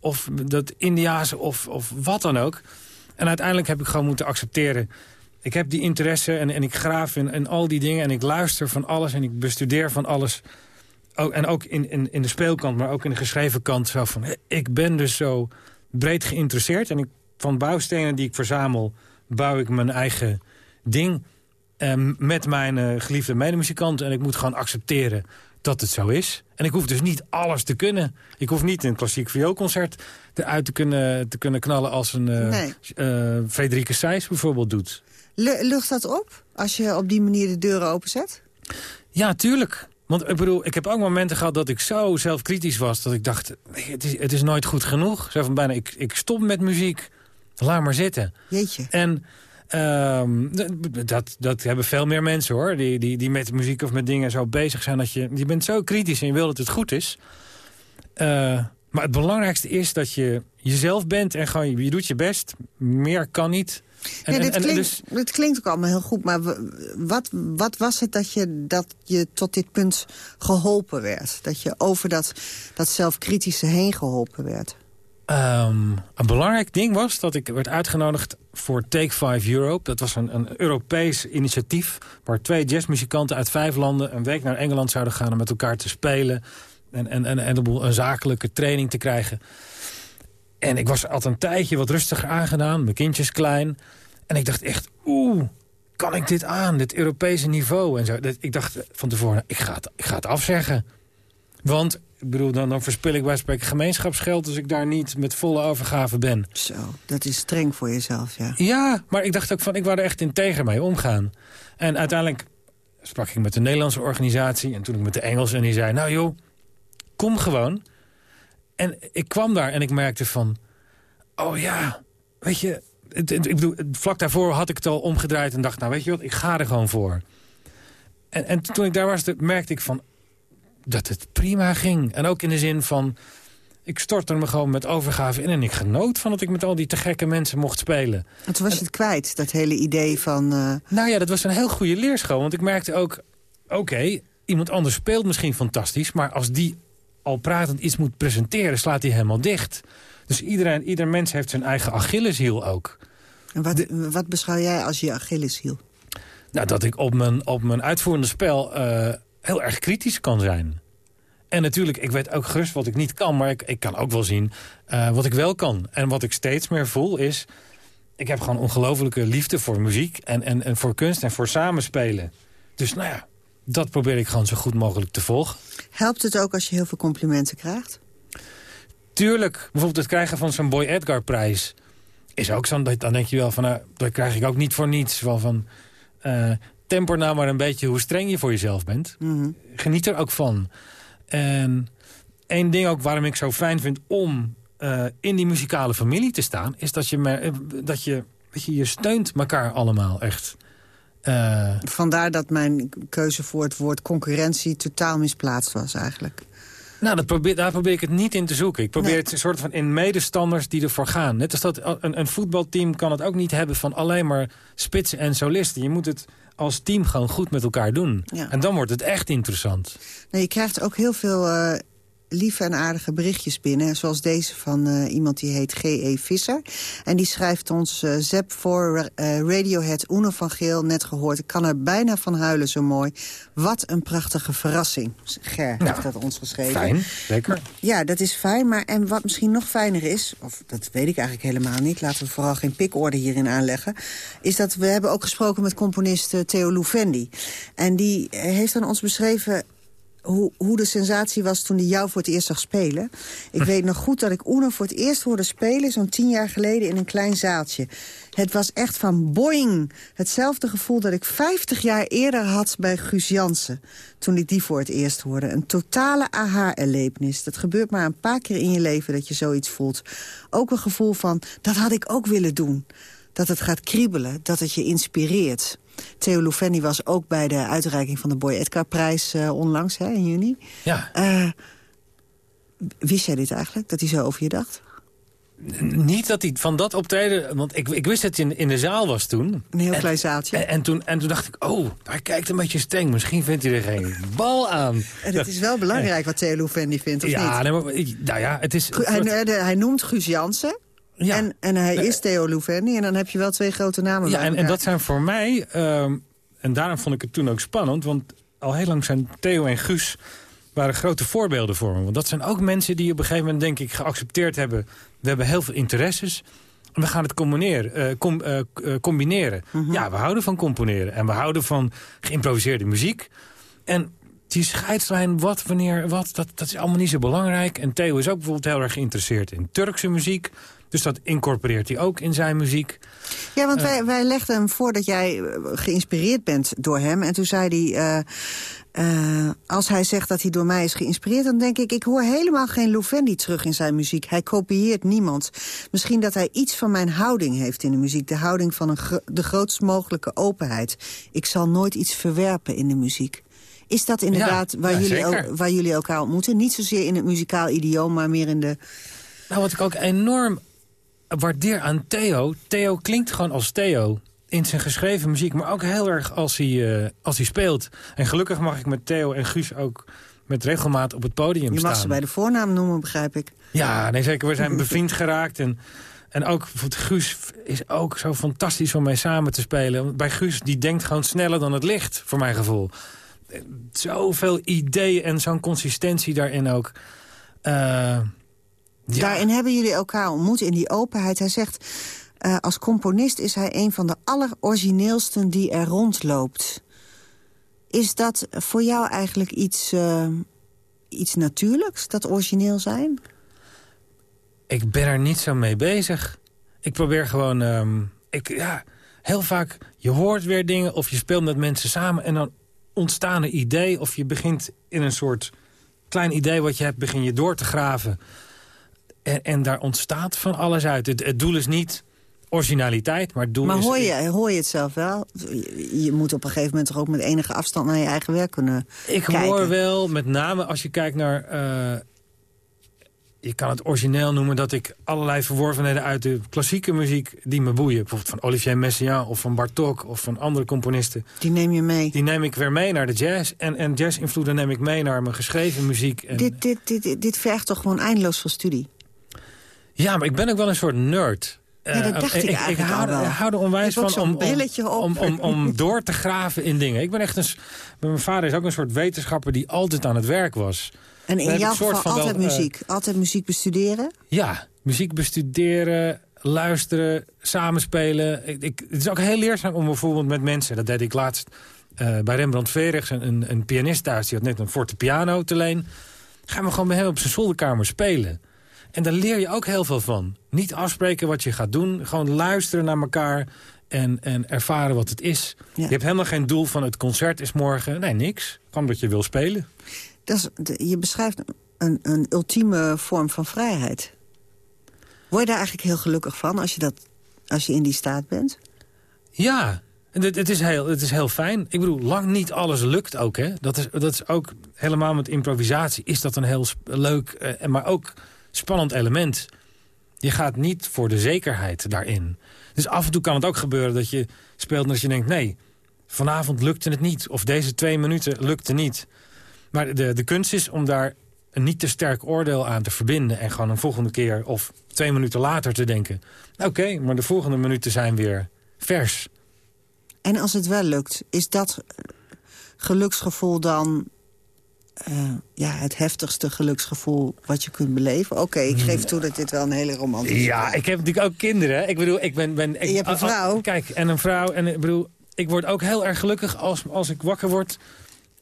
of dat Indiaanse of, of wat dan ook. En uiteindelijk heb ik gewoon moeten accepteren... ik heb die interesse en, en ik graaf in, in al die dingen... en ik luister van alles en ik bestudeer van alles... Oh, en ook in, in, in de speelkant, maar ook in de geschreven kant. Zo van, ik ben dus zo breed geïnteresseerd. En ik, van bouwstenen die ik verzamel, bouw ik mijn eigen ding. Eh, met mijn uh, geliefde medemuzikant. En ik moet gewoon accepteren dat het zo is. En ik hoef dus niet alles te kunnen. Ik hoef niet een klassiek vioolconcert eruit te kunnen, te kunnen knallen... als een uh, nee. Frederike Seys bijvoorbeeld doet. lucht dat op als je op die manier de deuren openzet? Ja, tuurlijk. Want ik bedoel, ik heb ook momenten gehad dat ik zo zelfkritisch was... dat ik dacht, het is, het is nooit goed genoeg. Zo van bijna, ik, ik stop met muziek. Laat maar zitten. Jeetje. En um, dat, dat hebben veel meer mensen, hoor. Die, die, die met muziek of met dingen zo bezig zijn. Dat je, je bent zo kritisch en je wil dat het goed is. Uh, maar het belangrijkste is dat je jezelf bent en gewoon, je doet je best. Meer kan niet. En, ja, dit, klinkt, dus... dit klinkt ook allemaal heel goed, maar wat, wat was het dat je, dat je tot dit punt geholpen werd? Dat je over dat, dat zelfkritische heen geholpen werd? Um, een belangrijk ding was dat ik werd uitgenodigd voor Take 5 Europe. Dat was een, een Europees initiatief waar twee jazzmuzikanten uit vijf landen... een week naar Engeland zouden gaan om met elkaar te spelen... en, en, en, en een zakelijke training te krijgen. En ik was altijd een tijdje wat rustiger aangedaan. Mijn kindjes klein. En ik dacht echt, oeh, kan ik dit aan? Dit Europese niveau en zo. Ik dacht van tevoren, ik ga ik ga het afzeggen. Want, ik bedoel, dan, dan verspil ik bij spreken gemeenschapsgeld... als ik daar niet met volle overgave ben. Zo, dat is streng voor jezelf, ja. Ja, maar ik dacht ook van, ik wou er echt integer mee omgaan. En uiteindelijk sprak ik met de Nederlandse organisatie... en toen ik met de Engelse en die zei, nou joh, kom gewoon... En ik kwam daar en ik merkte van... Oh ja, weet je... ik bedoel, vlak daarvoor had ik het al omgedraaid en dacht... nou weet je wat, ik ga er gewoon voor. En, en toen ik daar was, merkte ik van... dat het prima ging. En ook in de zin van... Ik stortte me gewoon met overgave in en ik genoot van dat ik met al die te gekke mensen mocht spelen. En toen was je het kwijt, dat hele idee van... Uh... Nou ja, dat was een heel goede leerschool. Want ik merkte ook, oké, iemand anders speelt misschien fantastisch... maar als die al pratend iets moet presenteren, slaat hij helemaal dicht. Dus iedereen, ieder mens heeft zijn eigen Achilleshiel ook. En wat, wat beschouw jij als je Achilleshiel? Nou, dat ik op mijn, op mijn uitvoerende spel uh, heel erg kritisch kan zijn. En natuurlijk, ik weet ook gerust wat ik niet kan... maar ik, ik kan ook wel zien uh, wat ik wel kan. En wat ik steeds meer voel is... ik heb gewoon ongelofelijke liefde voor muziek... En, en, en voor kunst en voor samenspelen. Dus nou ja, dat probeer ik gewoon zo goed mogelijk te volgen. Helpt het ook als je heel veel complimenten krijgt? Tuurlijk. Bijvoorbeeld het krijgen van zo'n Boy Edgar prijs. Is ook zo, dan denk je wel van, nou, dat krijg ik ook niet voor niets. Wel van, uh, temper nou maar een beetje hoe streng je voor jezelf bent. Mhm. Geniet er ook van. En één ding ook waarom ik zo fijn vind om uh, in die muzikale familie te staan... is dat je, me, dat je, dat je, je steunt elkaar allemaal echt. Uh, Vandaar dat mijn keuze voor het woord concurrentie totaal misplaatst was eigenlijk. Nou, dat probeer, daar probeer ik het niet in te zoeken. Ik probeer het een soort van in medestanders die ervoor gaan. Net als dat een, een voetbalteam kan het ook niet hebben van alleen maar spitsen en solisten. Je moet het als team gewoon goed met elkaar doen. En dan wordt het echt interessant. Nou, je krijgt ook heel veel uh, lieve en aardige berichtjes binnen. Zoals deze van uh, iemand die heet G.E. Visser. En die schrijft ons... Uh, Zep voor uh, Radiohead Uno van Geel, net gehoord. Ik kan er bijna van huilen, zo mooi. Wat een prachtige verrassing. Ger heeft dat ons geschreven. Fijn, zeker. Ja, dat is fijn. Maar en wat misschien nog fijner is... of dat weet ik eigenlijk helemaal niet... laten we vooral geen pikorde hierin aanleggen... is dat we hebben ook gesproken met componist Theo Louvendi. En die heeft aan ons beschreven hoe, hoe de sensatie was toen hij jou voor het eerst zag spelen. Ik weet nog goed dat ik Oene voor het eerst hoorde spelen... zo'n tien jaar geleden in een klein zaaltje. Het was echt van boing. Hetzelfde gevoel dat ik 50 jaar eerder had bij Guus Jansen. Toen ik die voor het eerst hoorde. Een totale aha-erlevenis. Dat gebeurt maar een paar keer in je leven dat je zoiets voelt. Ook een gevoel van, dat had ik ook willen doen. Dat het gaat kriebelen, dat het je inspireert. Theo Loufenny was ook bij de uitreiking van de Boy Edgar-prijs uh, onlangs, hè, in juni. Ja. Uh, wist jij dit eigenlijk, dat hij zo over je dacht? Niet dat hij van dat optreden... Want ik, ik wist dat hij in, in de zaal was toen. Een heel klein zaaltje. En, en, toen, en toen dacht ik, oh, hij kijkt een beetje streng. Misschien vindt hij er geen bal aan. En het is wel belangrijk wat Theo Loufenny vindt, of ja, niet? Nee, maar, nou ja, het is... Hij, hij, hij noemt Guus Jansen. Ja. En, en hij is Theo Louverni en dan heb je wel twee grote namen Ja, en, en, dat zijn voor mij, um, en daarom vond ik het toen ook spannend... want al heel lang zijn Theo en Guus waren grote voorbeelden voor me. Want dat zijn ook mensen die op een gegeven moment, denk ik, geaccepteerd hebben... we hebben heel veel interesses en we gaan het combineren. Uh, com, uh, combineren. Mm -hmm. Ja, we houden van componeren en we houden van geïmproviseerde muziek. En die scheidslijn, wat, wanneer, wat, dat, dat is allemaal niet zo belangrijk. En Theo is ook bijvoorbeeld heel erg geïnteresseerd in Turkse muziek... Dus dat incorporeert hij ook in zijn muziek. Ja, want uh, wij, wij legden hem voor dat jij geïnspireerd bent door hem. En toen zei hij... Uh, uh, als hij zegt dat hij door mij is geïnspireerd... dan denk ik, ik hoor helemaal geen Louvendi terug in zijn muziek. Hij kopieert niemand. Misschien dat hij iets van mijn houding heeft in de muziek. De houding van een gro de grootst mogelijke openheid. Ik zal nooit iets verwerpen in de muziek. Is dat inderdaad ja, waar, ja, jullie waar jullie elkaar ontmoeten? Niet zozeer in het muzikaal idioom, maar meer in de... Nou, wat ik ook enorm waardeer aan Theo... Theo klinkt gewoon als Theo in zijn geschreven muziek... maar ook heel erg als hij, uh, als hij speelt. En gelukkig mag ik met Theo en Guus ook met regelmaat op het podium staan. Je mag ze bij de voornaam noemen, begrijp ik. Ja, nee, zeker. We zijn bevriend geraakt. En, en ook Guus is ook zo fantastisch om mee samen te spelen. Bij Guus, die denkt gewoon sneller dan het licht, voor mijn gevoel. Zoveel ideeën en zo'n consistentie daarin ook. Uh, ja. Daarin hebben jullie elkaar ontmoet, in die openheid. Hij zegt, uh, als componist is hij een van de allerorigineelsten die er rondloopt. Is dat voor jou eigenlijk iets, uh, iets natuurlijks, dat origineel zijn? Ik ben er niet zo mee bezig. Ik probeer gewoon... Um, ik, ja, heel vaak, je hoort weer dingen of je speelt met mensen samen... en dan ontstaan een idee of je begint in een soort klein idee wat je hebt... begin je door te graven... En, en, daar ontstaat van alles uit. Het, het, doel is niet originaliteit, maar het doel maar is... Maar hoor je, hoor je het zelf wel? Je, moet op een gegeven moment toch ook met enige afstand naar je eigen werk kunnen Ik kijken. hoor wel, met name als je kijkt naar... Uh, je kan het origineel noemen dat ik allerlei verworvenheden uit de klassieke muziek die me boeien. Bijvoorbeeld van Olivier Messiaen of van Bartok of van andere componisten. Die neem je mee? Die neem ik weer mee naar de jazz. En, en jazz-invloeden neem ik mee naar mijn geschreven muziek. En, dit, dit, dit, dit vergt toch gewoon eindeloos veel studie? Ja, maar ik ben ook wel een soort nerd. Ja, dat dacht uh, ik, ik, ik, hou, al wel. hou er onwijs van om, brilletje op. Om, om, om door te graven in dingen. Ik ben echt een... Mijn vader is ook een soort wetenschapper die altijd aan het werk was. En in jouw geval altijd wel, muziek? Uh, altijd muziek bestuderen? Ja, muziek bestuderen, luisteren, samenspelen. Ik, ik, het is ook heel leerzaam om bijvoorbeeld met mensen... dat deed ik laatst uh, bij Rembrandt Verigs, een, een, een pianist thuis... die had net een forte piano te leen. Gaan we gewoon bij hem op zijn zolderkamer spelen. En daar leer je ook heel veel van. Niet afspreken wat je gaat doen. Gewoon luisteren naar elkaar en, en ervaren wat het is. Ja. Je hebt helemaal geen doel van het concert is morgen. Nee, niks. Gewoon dat je wil spelen. Dat is, je beschrijft een, een ultieme vorm van vrijheid. Word je daar eigenlijk heel gelukkig van als je, dat, als je in die staat bent? Ja, het, het, is heel, het is heel fijn. Ik bedoel, lang niet alles lukt ook. Hè? Dat, is, dat is ook helemaal met improvisatie. Is dat een heel leuk, uh, maar ook spannend element. Je gaat niet voor de zekerheid daarin. Dus af en toe kan het ook gebeuren dat je speelt en dat je denkt... nee, vanavond lukte het niet. Of deze twee minuten lukte niet. Maar de, de kunst is om daar een niet te sterk oordeel aan te verbinden... en gewoon een volgende keer of twee minuten later te denken... oké, maar de volgende minuten zijn weer vers. En als het wel lukt, is dat geluksgevoel dan uh, ja, het heftigste geluksgevoel wat je kunt beleven. Oké, okay, ik geef toe dat dit wel een hele romantische Ja, ik heb natuurlijk ook kinderen. Ik bedoel, ik ben... ben ik, je hebt een vrouw. Kijk, en een vrouw. En ik bedoel, ik word ook heel erg gelukkig als, als ik wakker word...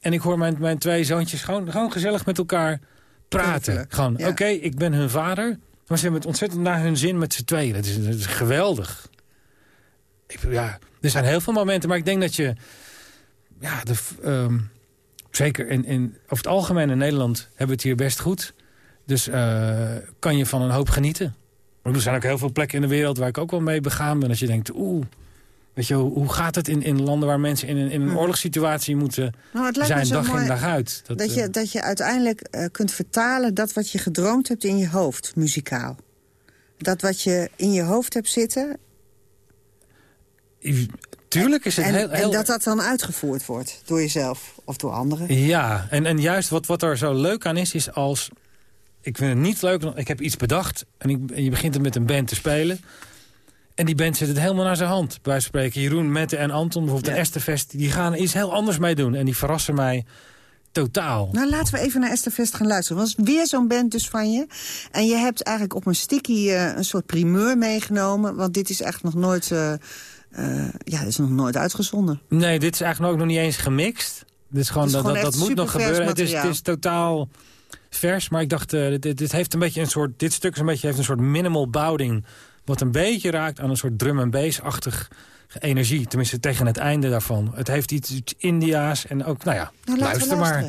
En ik hoor mijn, mijn twee zoontjes gewoon, gewoon gezellig met elkaar praten. Gewoon, oké, ik ben hun vader. Maar ze hebben het ontzettend naar hun zin met z'n tweeën. Dat is, dat is geweldig. Ik, ja, er zijn heel veel momenten, maar ik denk dat je... Ja, de, ehm, zeker in, in, over het algemeen in Nederland hebben we het hier best goed. Dus uh, kan je van een hoop genieten. Maar er zijn ook heel veel plekken in de wereld waar ik ook wel mee begaan ben. Als je denkt, oeh, weet je, hoe gaat het in, in landen waar mensen in een, in een oorlogssituatie moeten nou, zijn dag in dag uit? Dat, dat, je, uh, dat je uiteindelijk uh, kunt vertalen dat wat je gedroomd hebt in je hoofd, muzikaal. Dat wat je in je hoofd hebt zitten... Tuurlijk is het en, heel, heel... En dat dat dan uitgevoerd wordt door jezelf of door anderen. Ja, en, en juist wat, wat er zo leuk aan is, is als ik vind het niet leuk. Ik heb iets bedacht en, ik, en je begint het met een band te spelen. En die band zet het helemaal naar zijn hand. Bij spreken Jeroen, Mette en Anton, bijvoorbeeld de Esterfest... die gaan iets heel anders mee doen. En die verrassen mij totaal. Nou, laten we even naar Esterfest gaan luisteren. Het was weer zo'n band dus van je. En je hebt eigenlijk op een sticky uh, een soort primeur meegenomen. Want dit is echt nog nooit... Uh, uh, ja, dit is nog nooit uitgezonden. Nee, dit is eigenlijk ook nog niet eens gemixt. Dit is gewoon, is dat, dat, dat moet nog gebeuren. Het is, het is totaal vers. Maar ik dacht, uh, dit, dit, heeft een beetje een soort, dit stuk is een beetje, heeft een soort minimal bouwing. Wat een beetje raakt aan een soort drum and bass-achtig energie. Tenminste, tegen het einde daarvan. Het heeft iets, iets India's en ook, nou ja, nou, luister maar.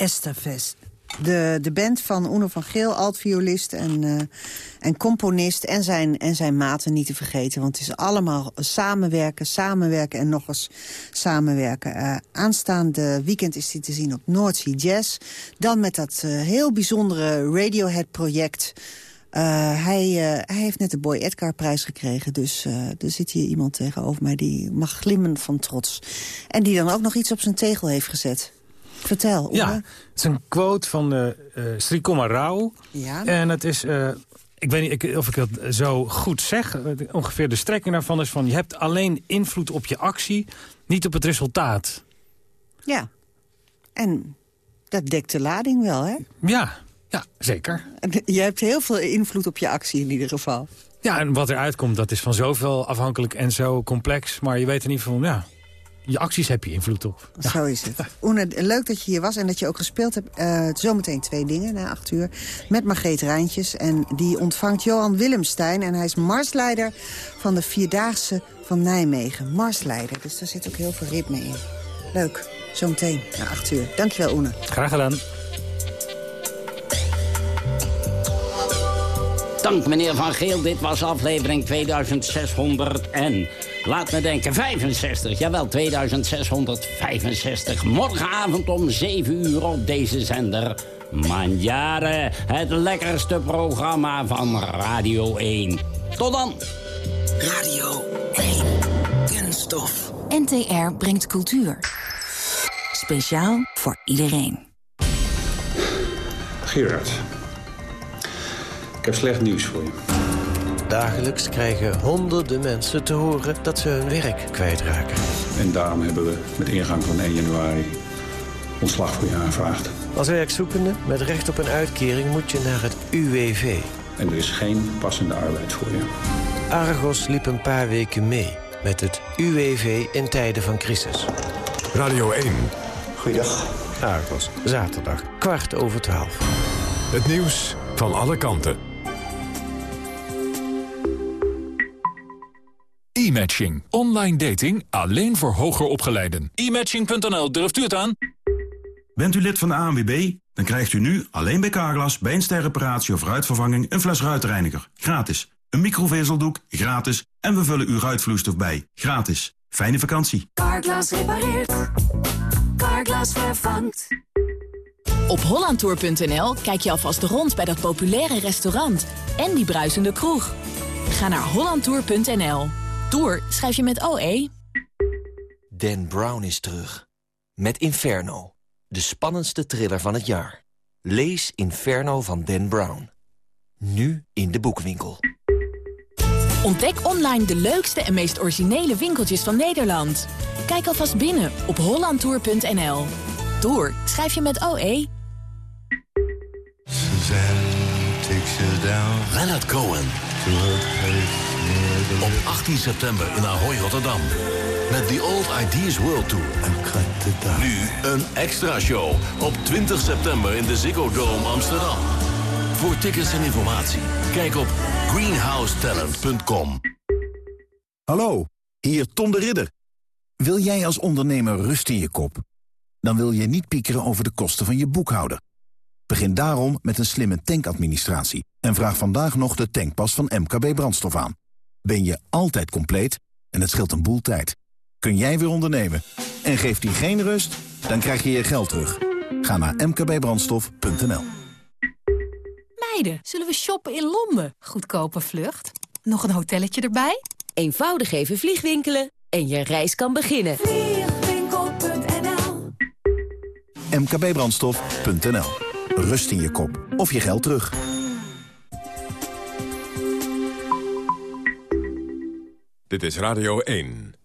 Esterfest. De, de band van Uno van Geel, altviolist en, uh, en componist... En zijn, en zijn maten niet te vergeten. Want het is allemaal samenwerken, samenwerken en nog eens samenwerken. Uh, aanstaande weekend is hij te zien op Sea Jazz. Dan met dat uh, heel bijzondere Radiohead-project... hij, hij heeft net de Boy Edgar prijs gekregen. Dus er zit hier iemand tegenover mij die mag glimmen van trots. En die dan ook nog iets op zijn tegel heeft gezet. Vertel. Ja, het is een quote van uh, Sri Kumar Rao. Ja. En het is... ik weet niet of ik het zo goed zeg. Ongeveer de strekking daarvan is van... je hebt alleen invloed op je actie, niet op het resultaat. Ja. En dat dekt de lading wel, hè? Ja, ja zeker. Je hebt heel veel invloed op je actie in ieder geval. Ja, en wat eruit komt, dat is van zoveel afhankelijk en zo complex. Maar je weet in ieder geval, ja, je acties heb je invloed op. Zo is het. Oene, leuk dat je hier was en dat je ook gespeeld hebt. Uh, zometeen twee dingen na acht uur. Met Margreet Rijntjes. En die ontvangt Johan Willemstein. En hij is marsleider van de Vierdaagse van Nijmegen. Marsleider, dus daar zit ook heel veel ritme in. Leuk. Zometeen na acht uur. Dankjewel, Oene. Graag gedaan. Dank meneer Van Geel, dit was aflevering 2600 en... Laat me denken, 65. Jawel, 2665. Morgenavond om 7 uur op deze zender. Manjare, het lekkerste programma van Radio 1. Tot dan. Radio 1. Kunststof. NTR brengt cultuur. Speciaal voor iedereen. Gerard. Ik heb slecht nieuws voor je. Dagelijks krijgen honderden mensen te horen dat ze hun werk kwijtraken. En daarom hebben we met ingang van 1 januari ontslag voor je aanvraagd. Als werkzoekende met recht op een uitkering moet je naar het UWV. En er is geen passende arbeid voor je. Argos liep een paar weken mee met het UWV in tijden van crisis. Radio 1. Goeiedag. Argos, zaterdag, kwart over twaalf. Het nieuws van alle kanten. E-matching. Online dating alleen voor hoger opgeleiden. E-matching.nl, durft u het aan? Bent u lid van de ANWB? Dan krijgt u nu alleen bij Carglass bij een sterreparatie of ruitvervanging een fles ruitreiniger. Gratis. Een microvezeldoek. Gratis. En we vullen uw ruitvloeistof bij. Gratis. Fijne vakantie. Carglass repareert. Carglass vervangt. Op hollandtour.nl kijk je alvast rond bij dat populaire restaurant en die bruisende kroeg. Ga naar hollandtour.nl. Tour schrijf je met OE. Dan Brown is terug. Met Inferno. De spannendste thriller van het jaar. Lees Inferno van Dan Brown. Nu in de boekwinkel. Ontdek online de leukste en meest originele winkeltjes van Nederland. Kijk alvast binnen op hollandtour.nl. Tour schrijf je met OE. Leonard Cohen. Op 18 september in Ahoy, Rotterdam. Met The Old Ideas World Tour. Nu een extra show op 20 september in de Ziggo Dome Amsterdam. Voor tickets en informatie, kijk op greenhousetalent.com. Hallo, hier Tom de Ridder. Wil jij als ondernemer rust in je kop? Dan wil je niet piekeren over de kosten van je boekhouder. Begin daarom met een slimme tankadministratie en vraag vandaag nog de tankpas van MKB Brandstof aan. Ben je altijd compleet en het scheelt een boel tijd. Kun jij weer ondernemen en geeft die geen rust? Dan krijg je je geld terug. Ga naar mkbbrandstof.nl Meiden, zullen we shoppen in Londen? Goedkope vlucht. Nog een hotelletje erbij? Eenvoudig even vliegwinkelen en je reis kan beginnen. Vliegwinkel.nl mkbbrandstof.nl Rust in je kop of je geld terug. Dit is Radio 1.